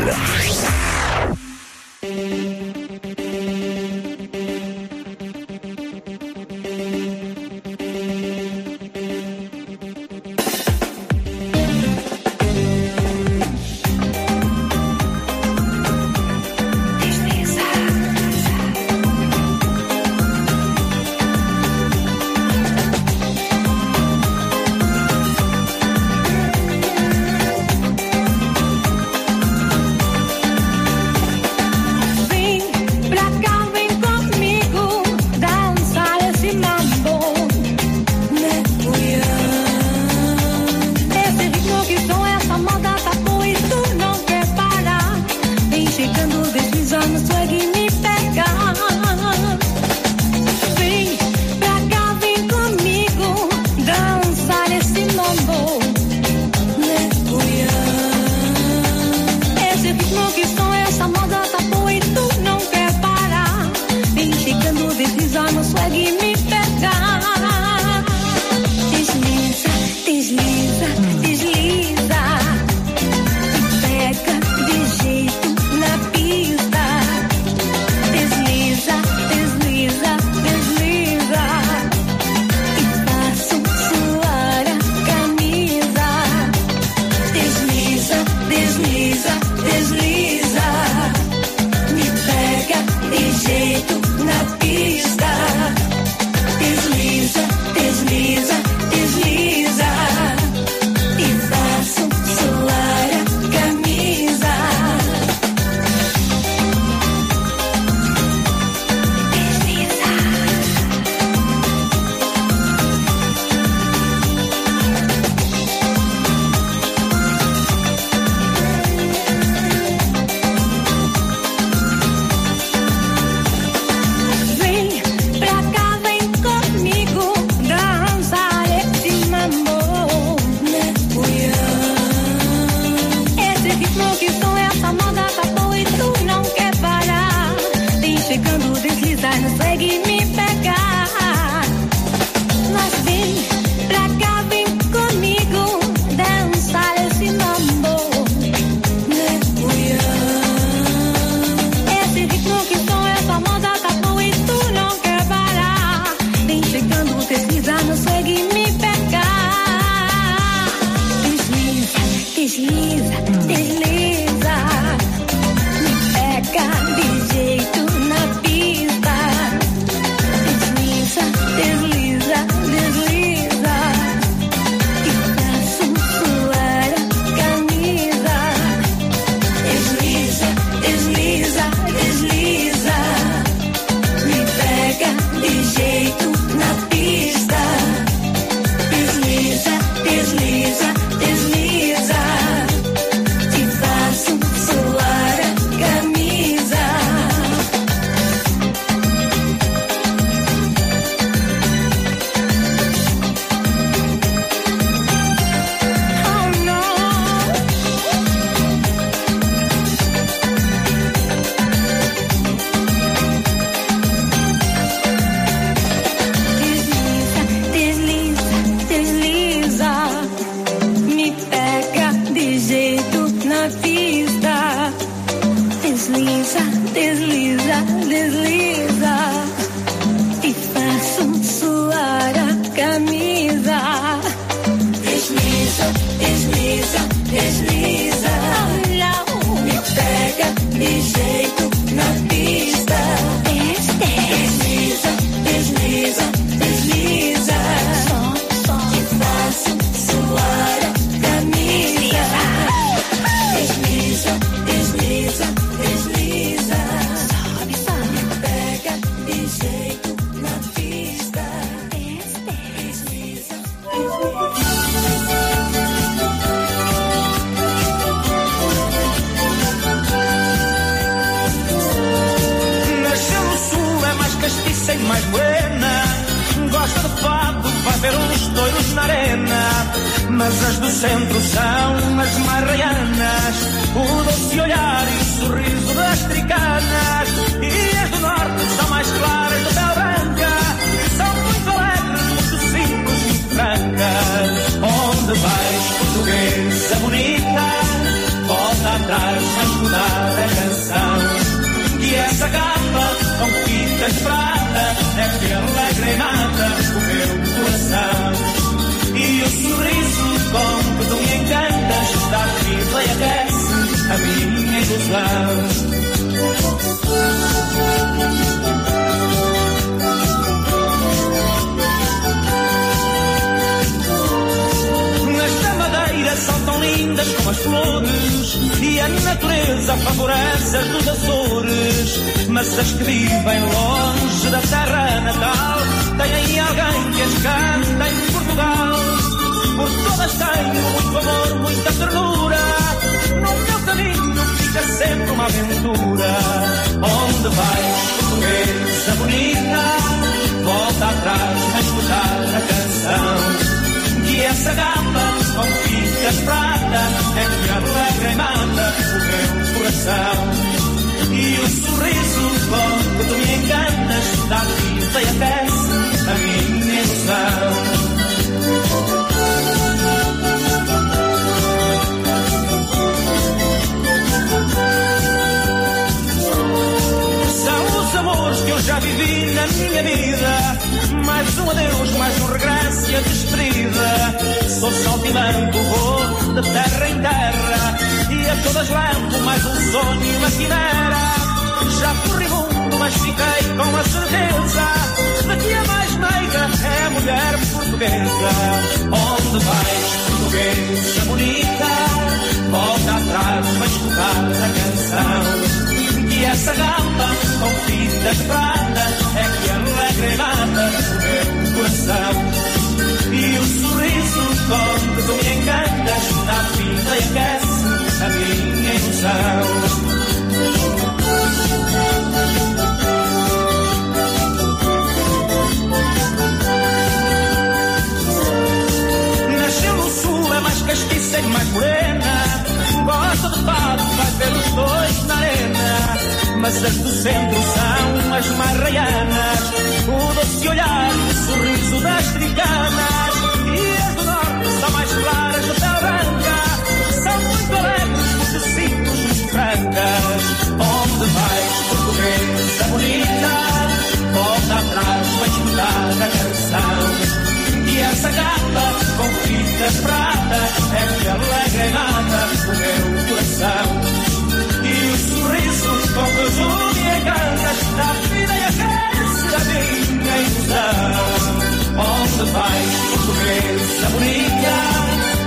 vai, surpresa bonita,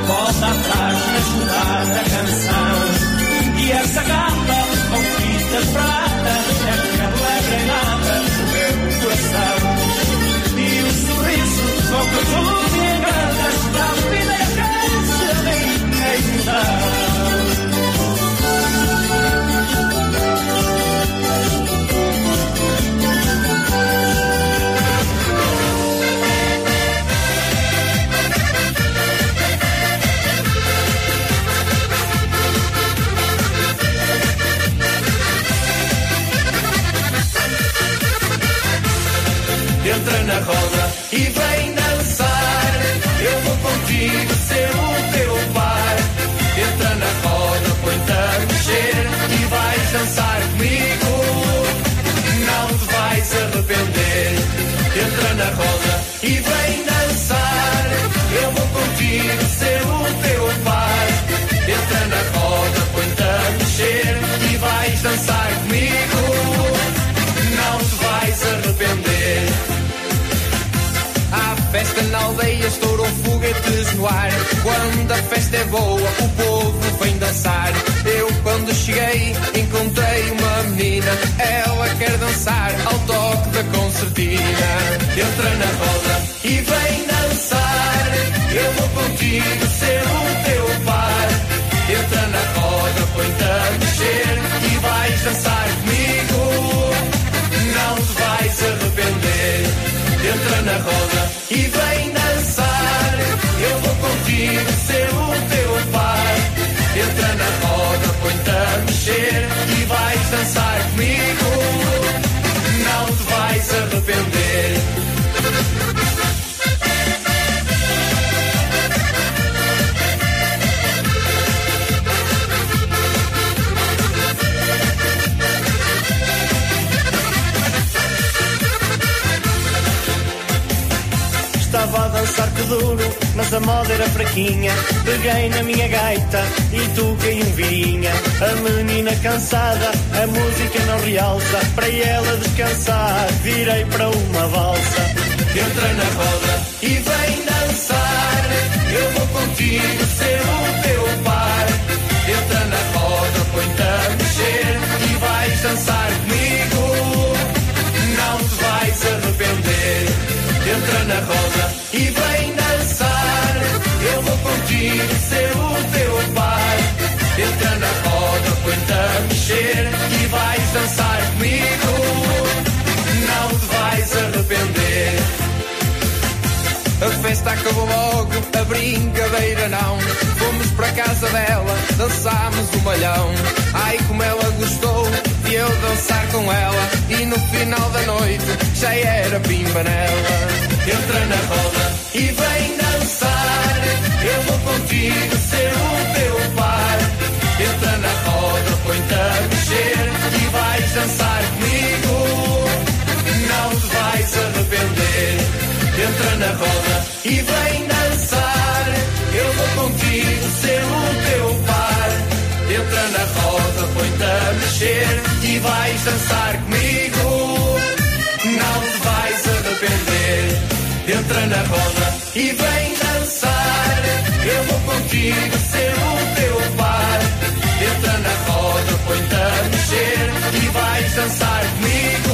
volta atrás na a canção e essa casa. arrepender. Entra na roda e vem dançar. Eu vou contigo ser o teu par. Entra na roda, põe-te a mexer e vais dançar comigo. Não te vais arrepender. Há festa na aldeia, estourou foguetes no ar. Quando a festa é boa, o povo vem dançar. Eu, quando cheguei, encontrei uma menina. Ela quer dançar ao toque da concertina. Entra na roda e vem dançar. Eu vou contigo ser o teu par. Entra na roda, põe-te a mexer e vais dançar comigo. Não te vais arrepender. Entra na roda e vem dançar. Eu vou contigo ser o teu par. Entra na roda, põe-te a mexer e vais dançar comigo vai se arrepender. Estava a dançar que duro mas a moda era fraquinha. Peguei na minha gaita e toquei um virinha. A menina cansada, a música não realça. Para ela descansar, virei para uma valsa. Entra na roda e vem dançar. Eu vou contigo ser o teu par. Entra na roda, põe-te a mexer e vais dançar comigo. Não te vais arrepender. Entra na roda contigo ser o teu par. Entra na roda, põe-te mexer e vais dançar comigo. Não te vais arrepender. A festa acabou logo, a brincadeira não. Fomos para casa dela, dançámos o malhão. Ai, como ela gostou de eu dançar com ela. E no final da noite já era pimba nela. Entra na roda e vem dançar. Eu vou contigo ser o teu par. Entra na roda, põe-te a mexer e vais dançar comigo. Não te vais arrepender. Entra na roda e vem dançar. Eu vou contigo ser o teu par. Entra na roda, põe-te a mexer e vais dançar comigo. Não te vais arrepender. Entra na roda e vem contigo ser o teu par. Entra na roda, põe-te a mexer e vais dançar comigo.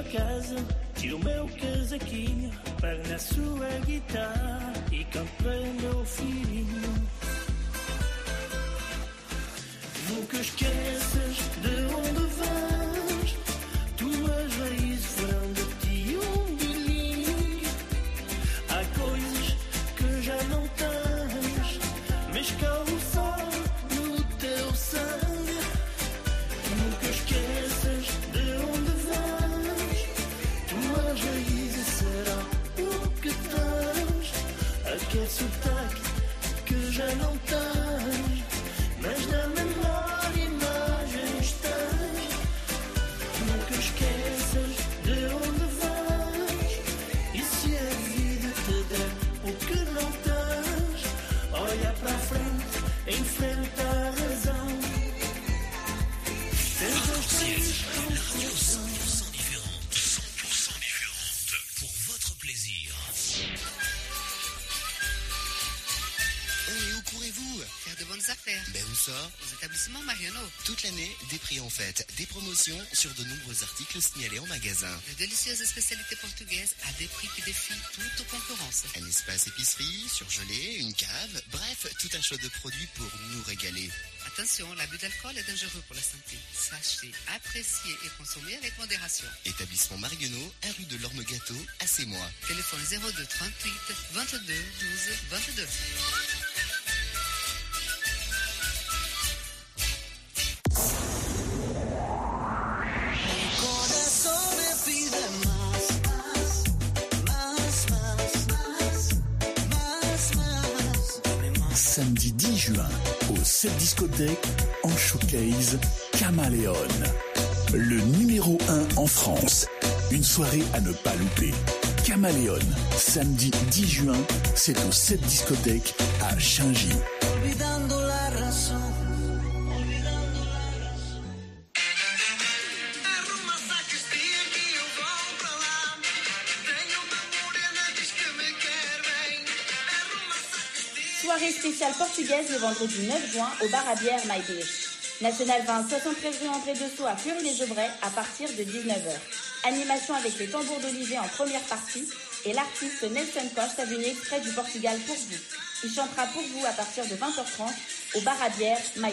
sua casa, tiro o meu casaquinho para na sua signaler en magasin. De délicieuses spécialités portugaises à des prix qui défient toute concurrence. Un espace épicerie, surgelé, une cave, bref, tout un choix de produits pour nous régaler. Attention, l'abus d'alcool est dangereux pour la santé. Sachez, apprécier et consommer avec modération. Établissement Marionneau, 1 rue de l'Orme Gâteau, à moi. Téléphone 02 38 22 12 22. En showcase Camaleon. Le numéro 1 en France. Une soirée à ne pas louper. Camaleon, samedi 10 juin, c'est aux 7 discothèques à Chingy. Spéciale portugaise le vendredi 9 juin au bar à bière My Beach. National 20, 73 rue André Dessau à Fleury-les-Aubrais à partir de 19h. Animation avec les tambours d'Olivier en première partie et l'artiste Nelson Costa venu exprès du Portugal pour vous. Il chantera pour vous à partir de 20h30 au bar à bière My.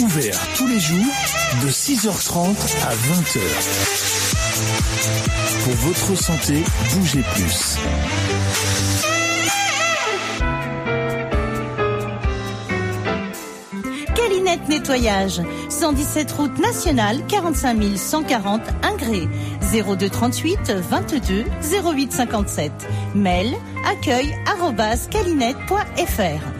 Ouvert tous les jours de 6h30 à 20h. Pour votre santé, bougez plus. Calinette Nettoyage, 117 route nationale, 45 140 Ingré, 02 38 22 08 57. Mail accueil calinette.fr.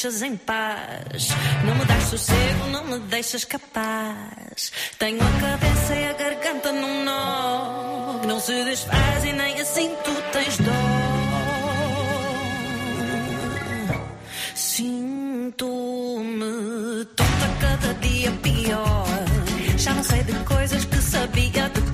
deixas em paz, não me dás sossego, não me deixas capaz. Tenho a cabeça e a garganta num nó, que não se desfaz e nem assim tu tens dó. Sinto-me tonta cada dia pior. Já não sei de coisas que sabia de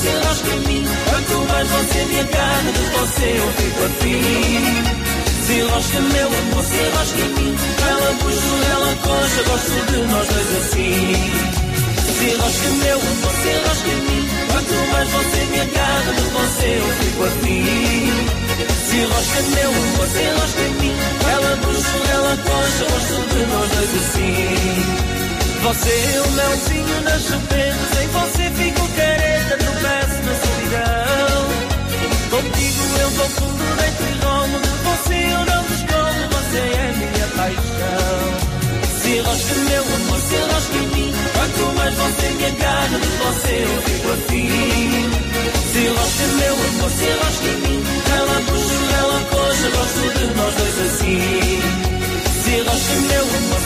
se enrosca em mim Quanto mais você me agarra, de você eu fico afim Se enrosca meu amor, se enrosca em mim Ela puxa, ela coxa, gosto de nós dois assim. Se enrosca meu amor, se enrosca em mim Quanto mais você me agarra, de você eu fico afim Se enrosca meu amor, se enrosca em mim Ela puxa, ela coxa, gosto de nós dois assim. Você é o melzinho na chupeta Sem você vou fundo dentro e De você eu não você é minha paixão. Meu amor, mim Quanto mais você me agarra, de você eu fico afim Se enrosca meu amor, se mim Ela puxa, ela gosto de nós dois assim. Meu amor,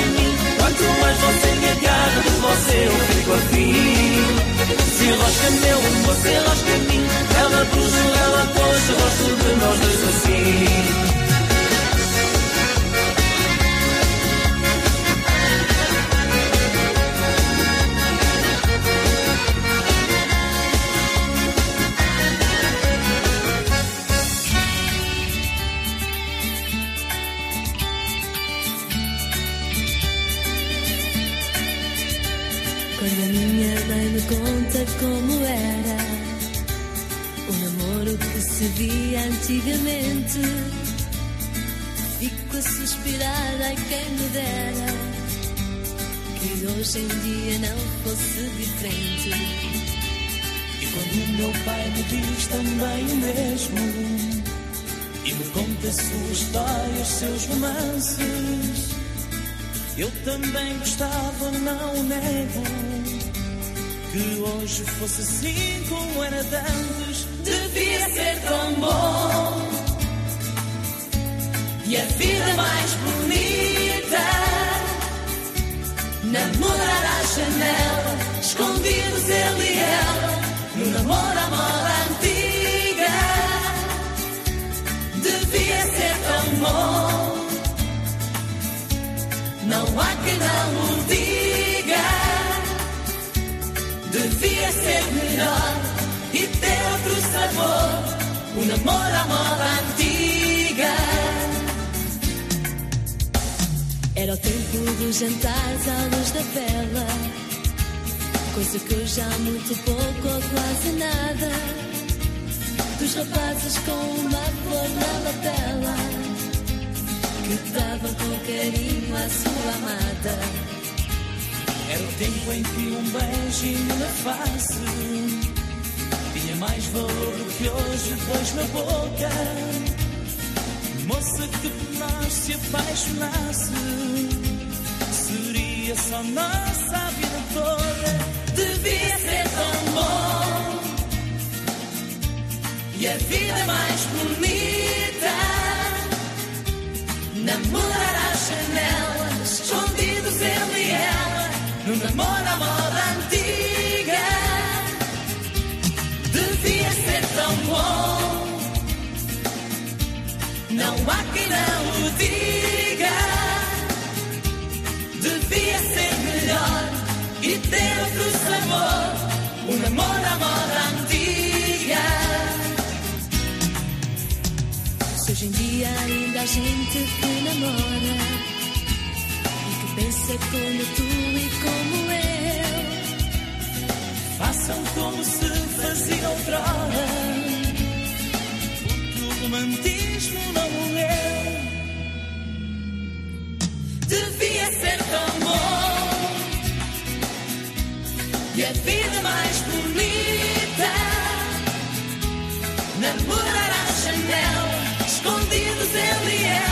mim Quanto mais você me agarra, de você eu fico afim Se meu amor, se enrosca em mim. Ela puxa, ela coxa, gosto de nós dois assim como era o namoro que se via antigamente, fico a suspirar a quem me dera que hoje em dia não fosse diferente. E quando o meu pai me diz também o mesmo E me conta a sua história, os seus romances Eu também gostava, não nego. Que hoje fosse assim como era de antes. Devia ser tão bom. E a vida mais bonita. Namorar à janela, escondidos ele e ela. No namoro, a moda antiga. Devia ser tão bom. Não há quem não o diga. Devia ser melhor e ter outro sabor. O namoro à moda antiga. Era o tempo dos jantares à luz da vela. Coisa que eu já muito pouco ou quase nada. Dos rapazes com uma flor na lapela. Que davam com carinho à sua amada. Era o tempo em que um beijinho na face tinha mais valor do que hoje dois na boca. Moça que por nós se apaixonasse seria só nossa a vida toda. Devia ser tão bom e a vida mais bonita. Namorar não há quem não o diga. Devia ser melhor e ter outro sabor, o namoro à moda antiga. Se hoje em dia ainda há gente que namora e que pensa como tu e como eu. Façam como se fazia outrora, romantismo não morreu. Devia ser tão bom e a vida mais bonita. Namorar à janela, escondidos ele e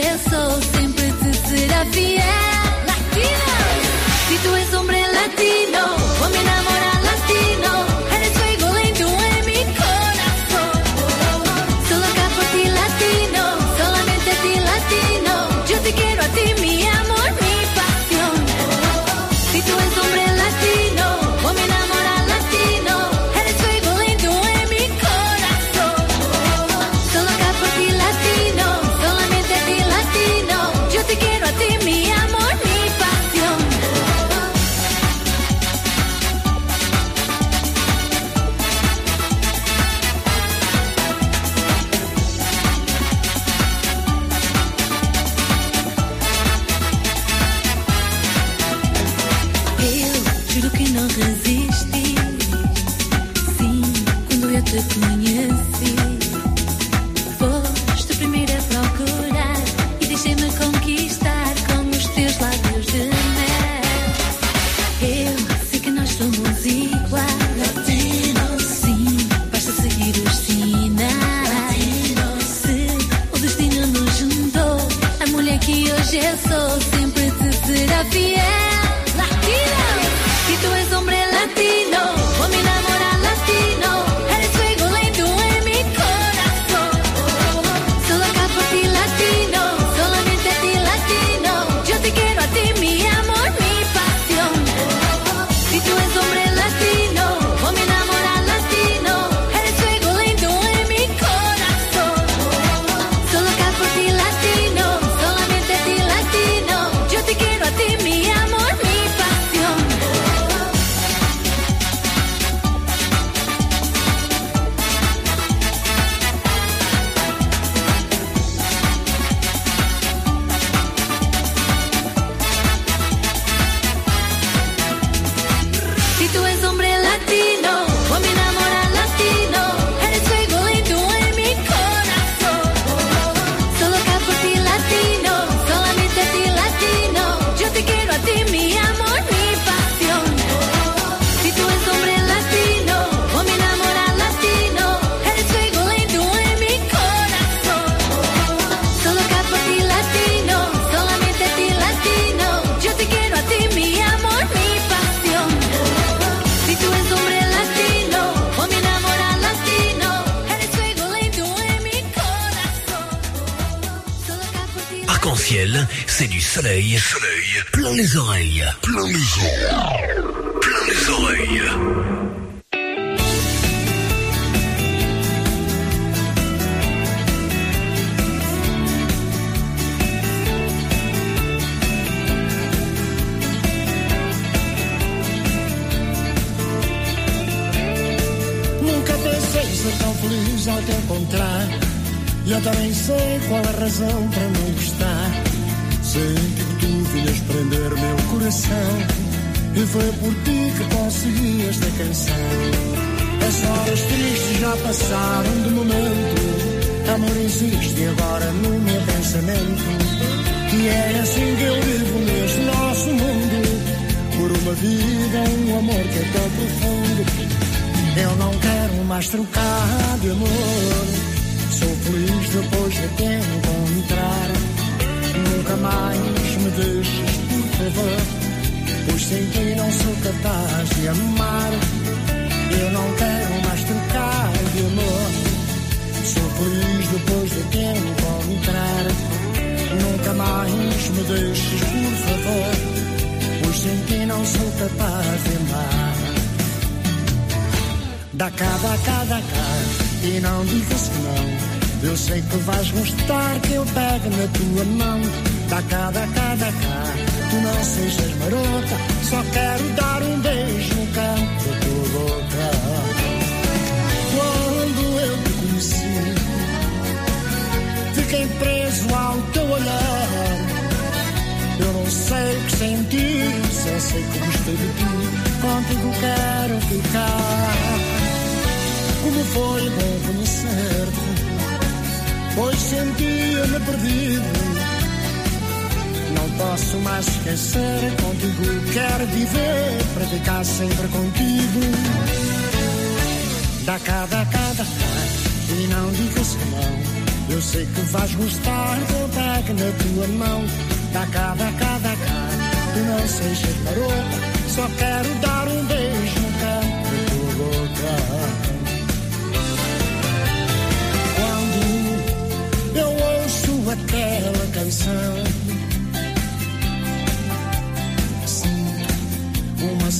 que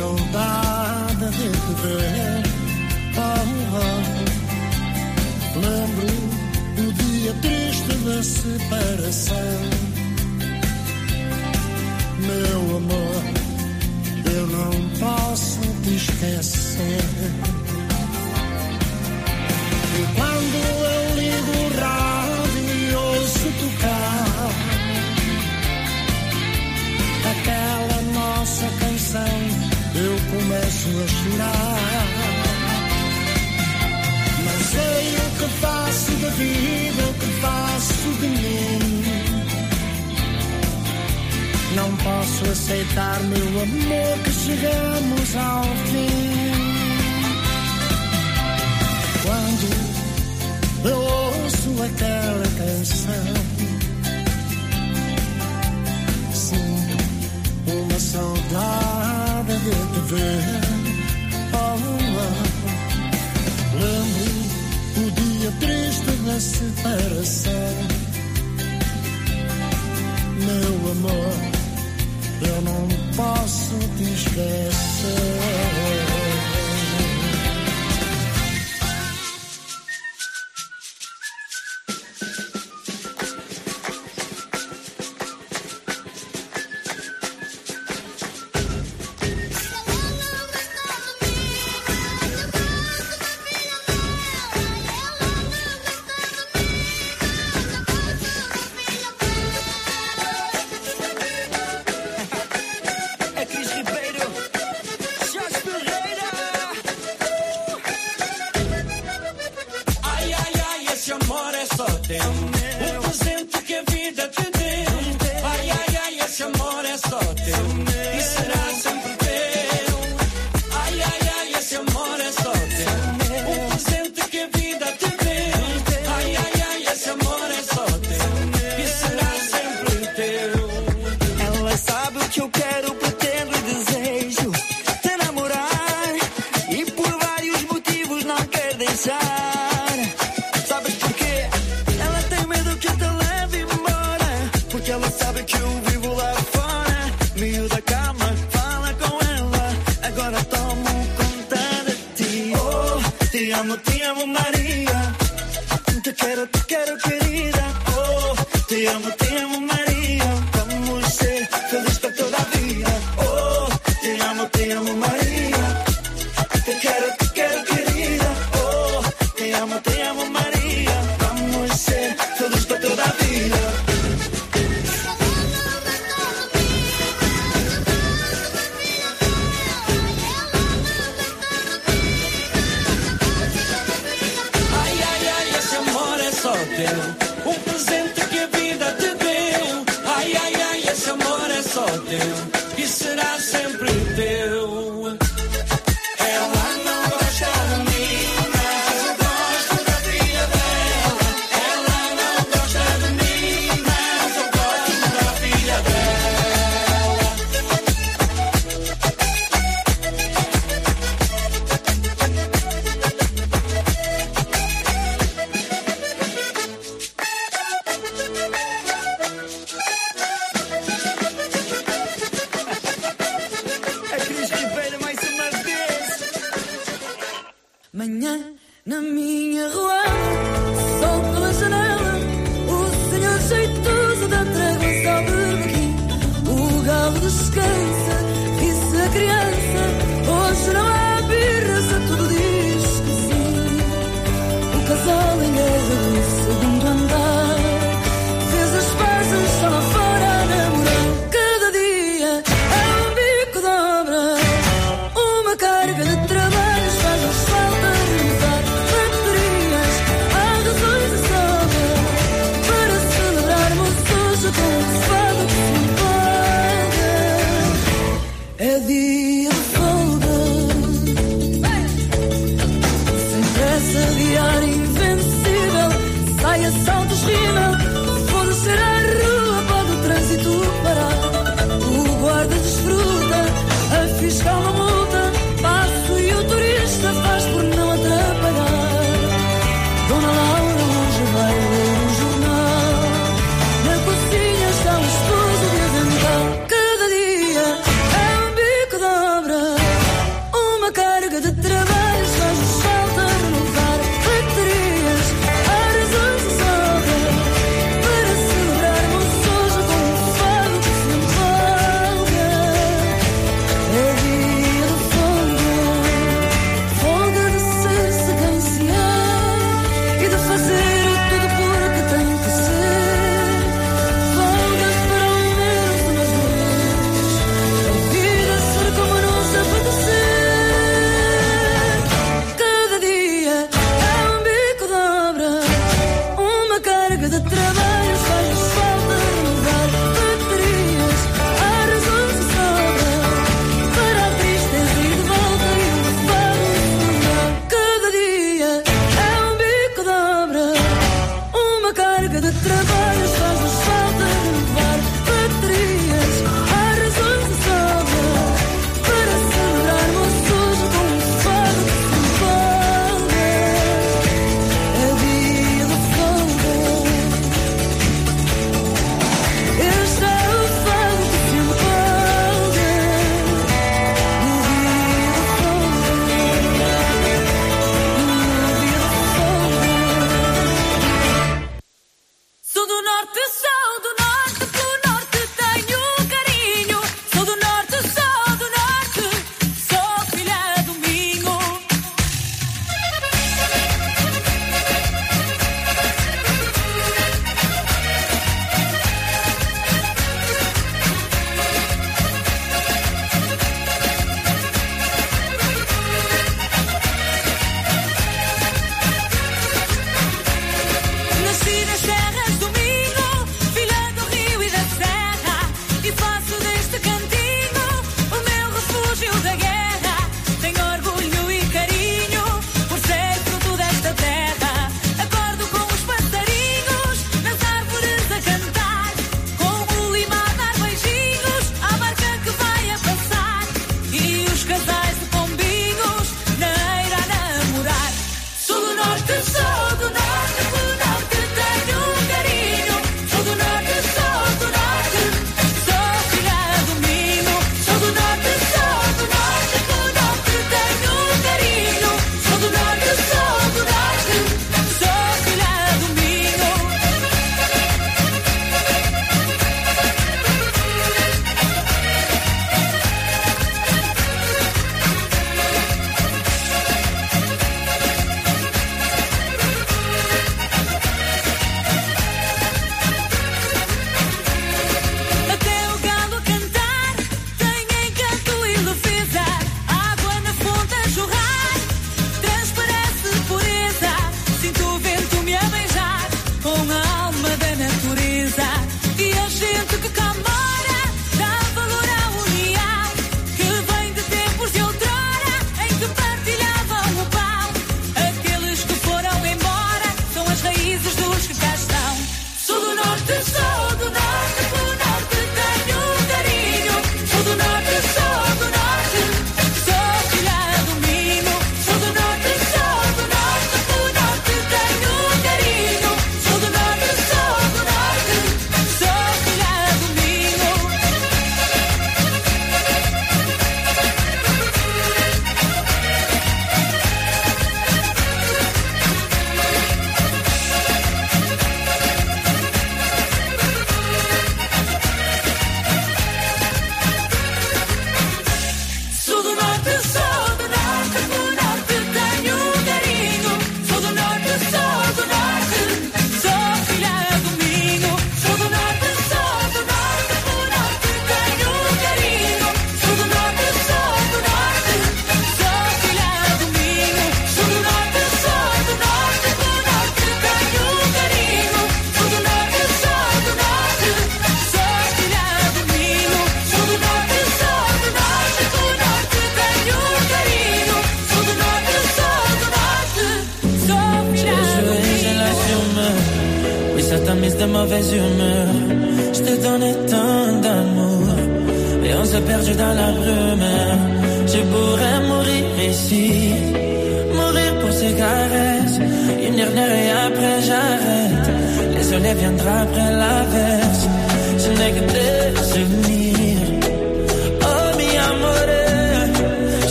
saudade de te ver. Oh, oh. Lembro o dia triste da separação. Meu amor, eu não posso te esquecer. E quando eu a chorar. Não sei o que faço da vida, o que faço de mim. Não posso aceitar, meu amor, que chegamos ao fim. Quando eu ouço aquela canção, sinto uma saudade de te ver. dia triste da separação. Meu amor, eu não posso te esquecer.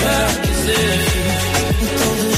girl is it.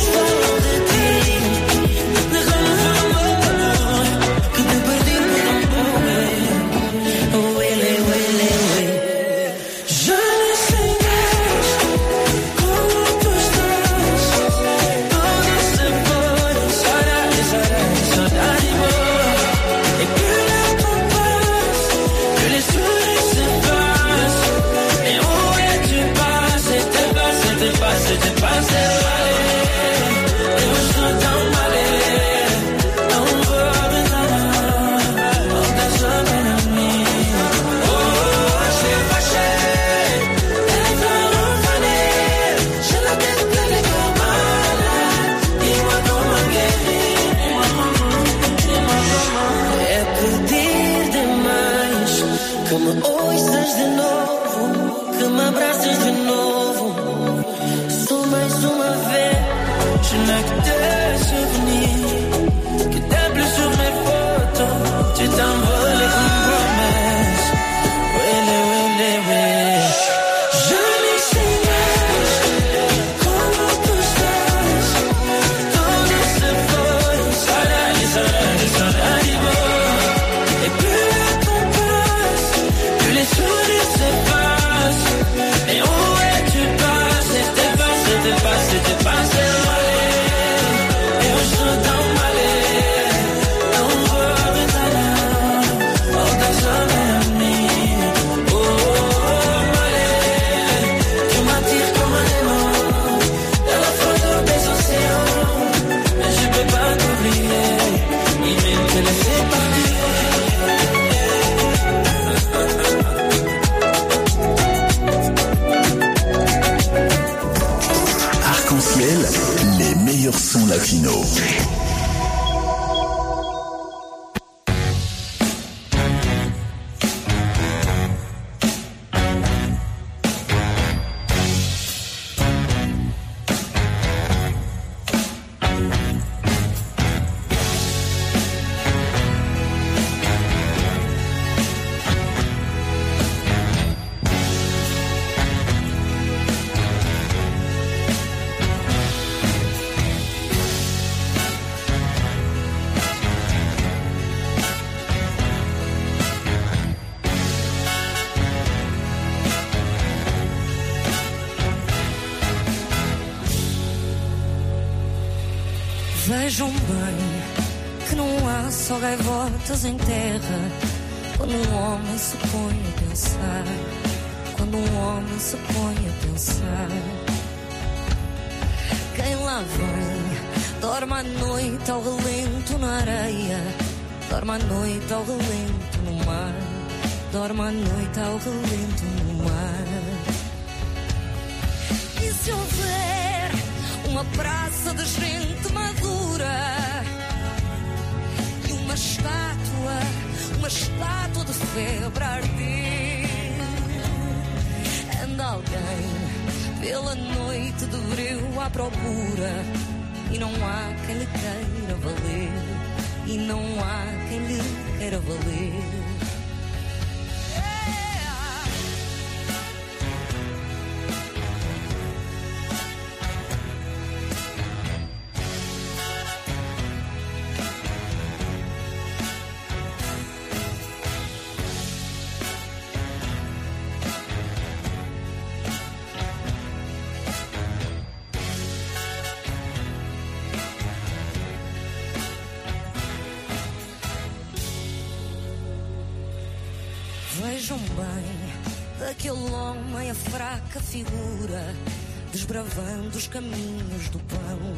os caminhos do pão,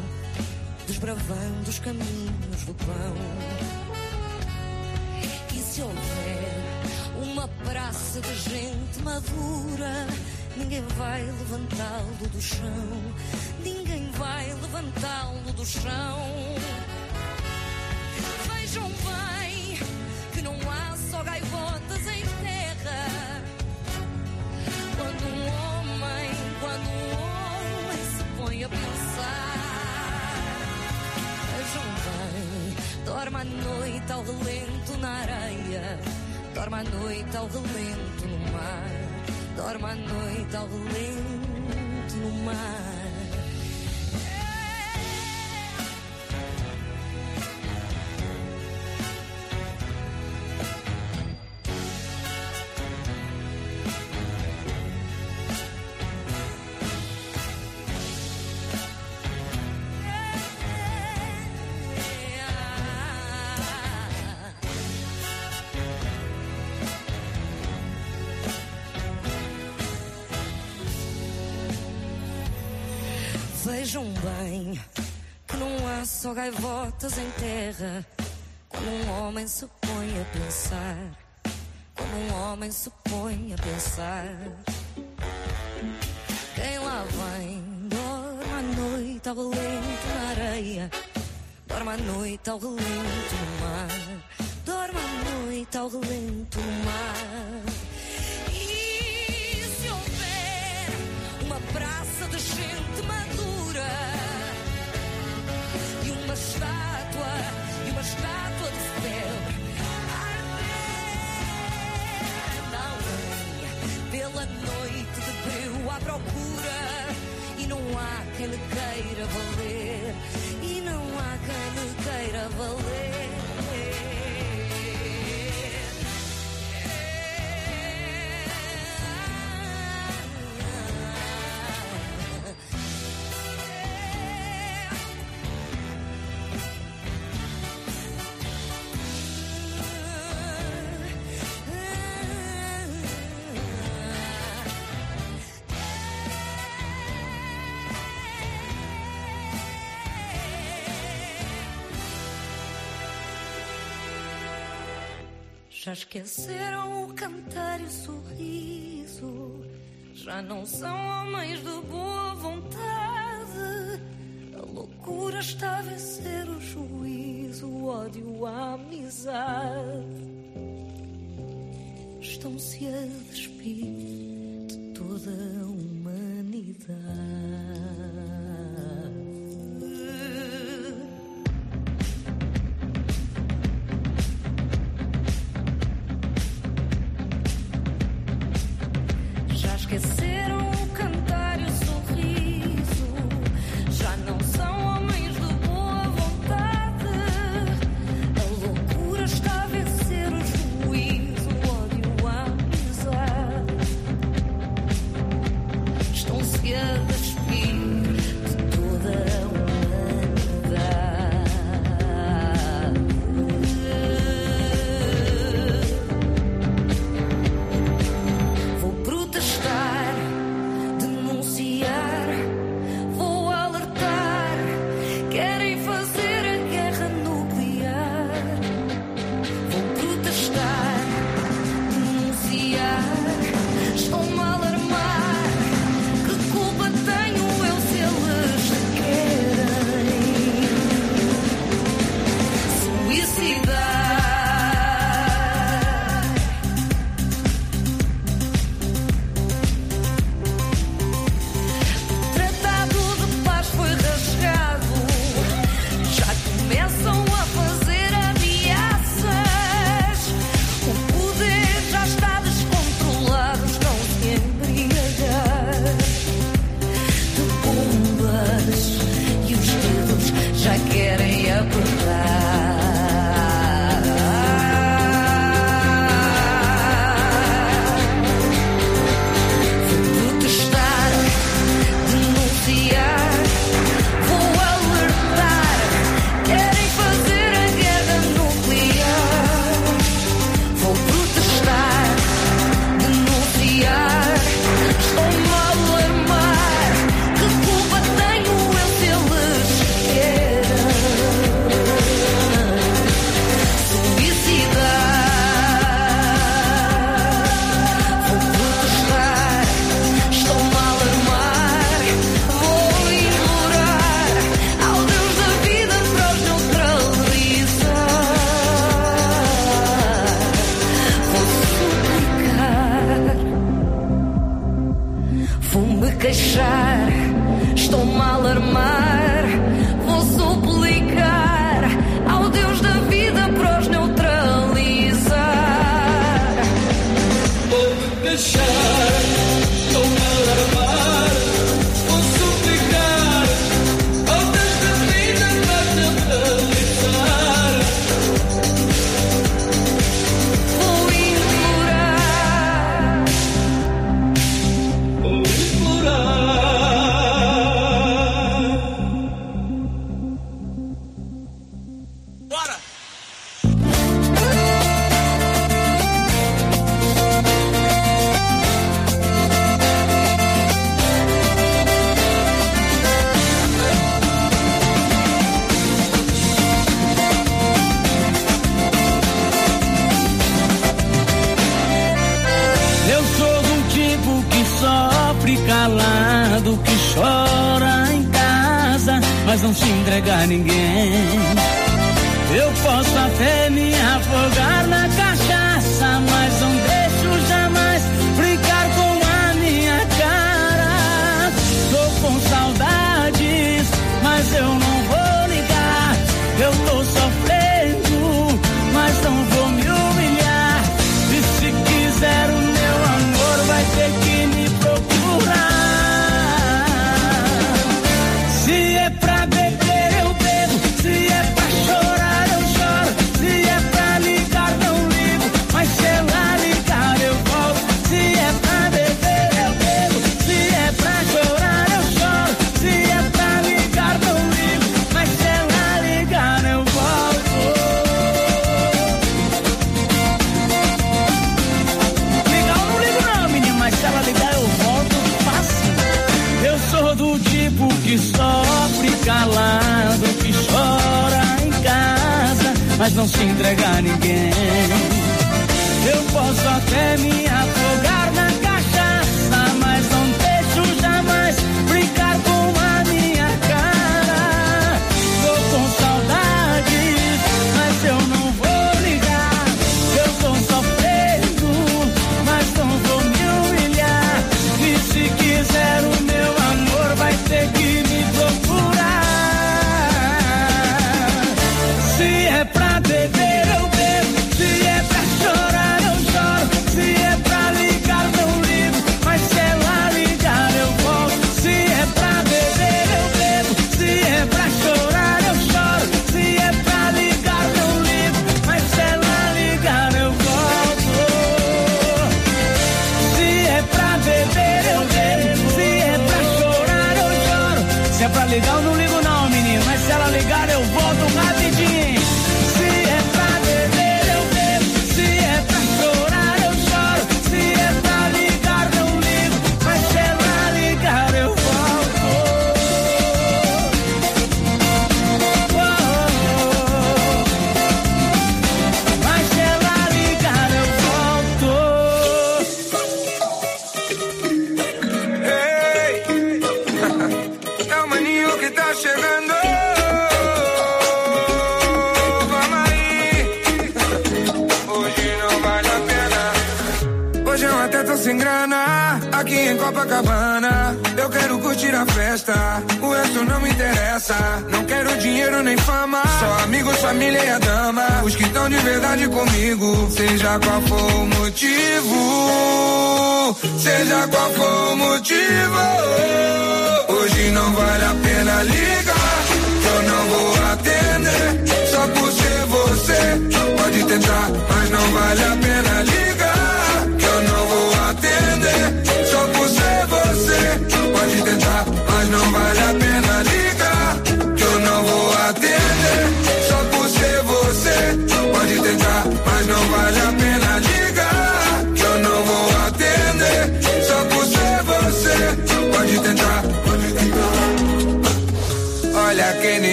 desbravando os caminhos do pão. E se houver uma praça de gente madura, ninguém vai levantá-lo do chão. Vejam bem que não há só gaivotas em terra. Como um homem se põe a pensar. Como um homem se põe a pensar. Quem lá vem, dorme à noite ao relento na areia. Dorme à noite ao relento no mar. Dorme à noite ao relento no mar. the kite of a esqueceram o cantar e o sorriso. Já não são homens de boa vontade. A loucura está a vencer o juízo, o ódio, a amizade. Estão-se a despir de toda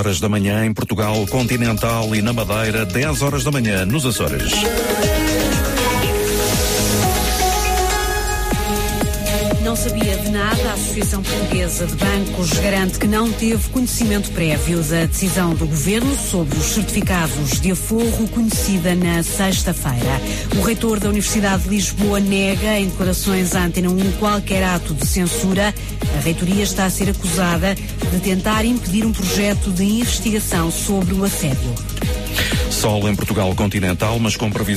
horas da manhã em Portugal continental e na Madeira, 10 horas da manhã nos Açores. Não sabia de nada, a Associação Portuguesa de Bancos garante que não teve conhecimento prévio da decisão do governo sobre os certificados de aforro conhecida na sexta-feira. O reitor da Universidade de Lisboa nega em declarações à Antena 1 qualquer ato de censura. A reitoria está a ser acusada de tentar impedir um projeto de investigação sobre o assédio. Sol em Portugal continental, mas com previsão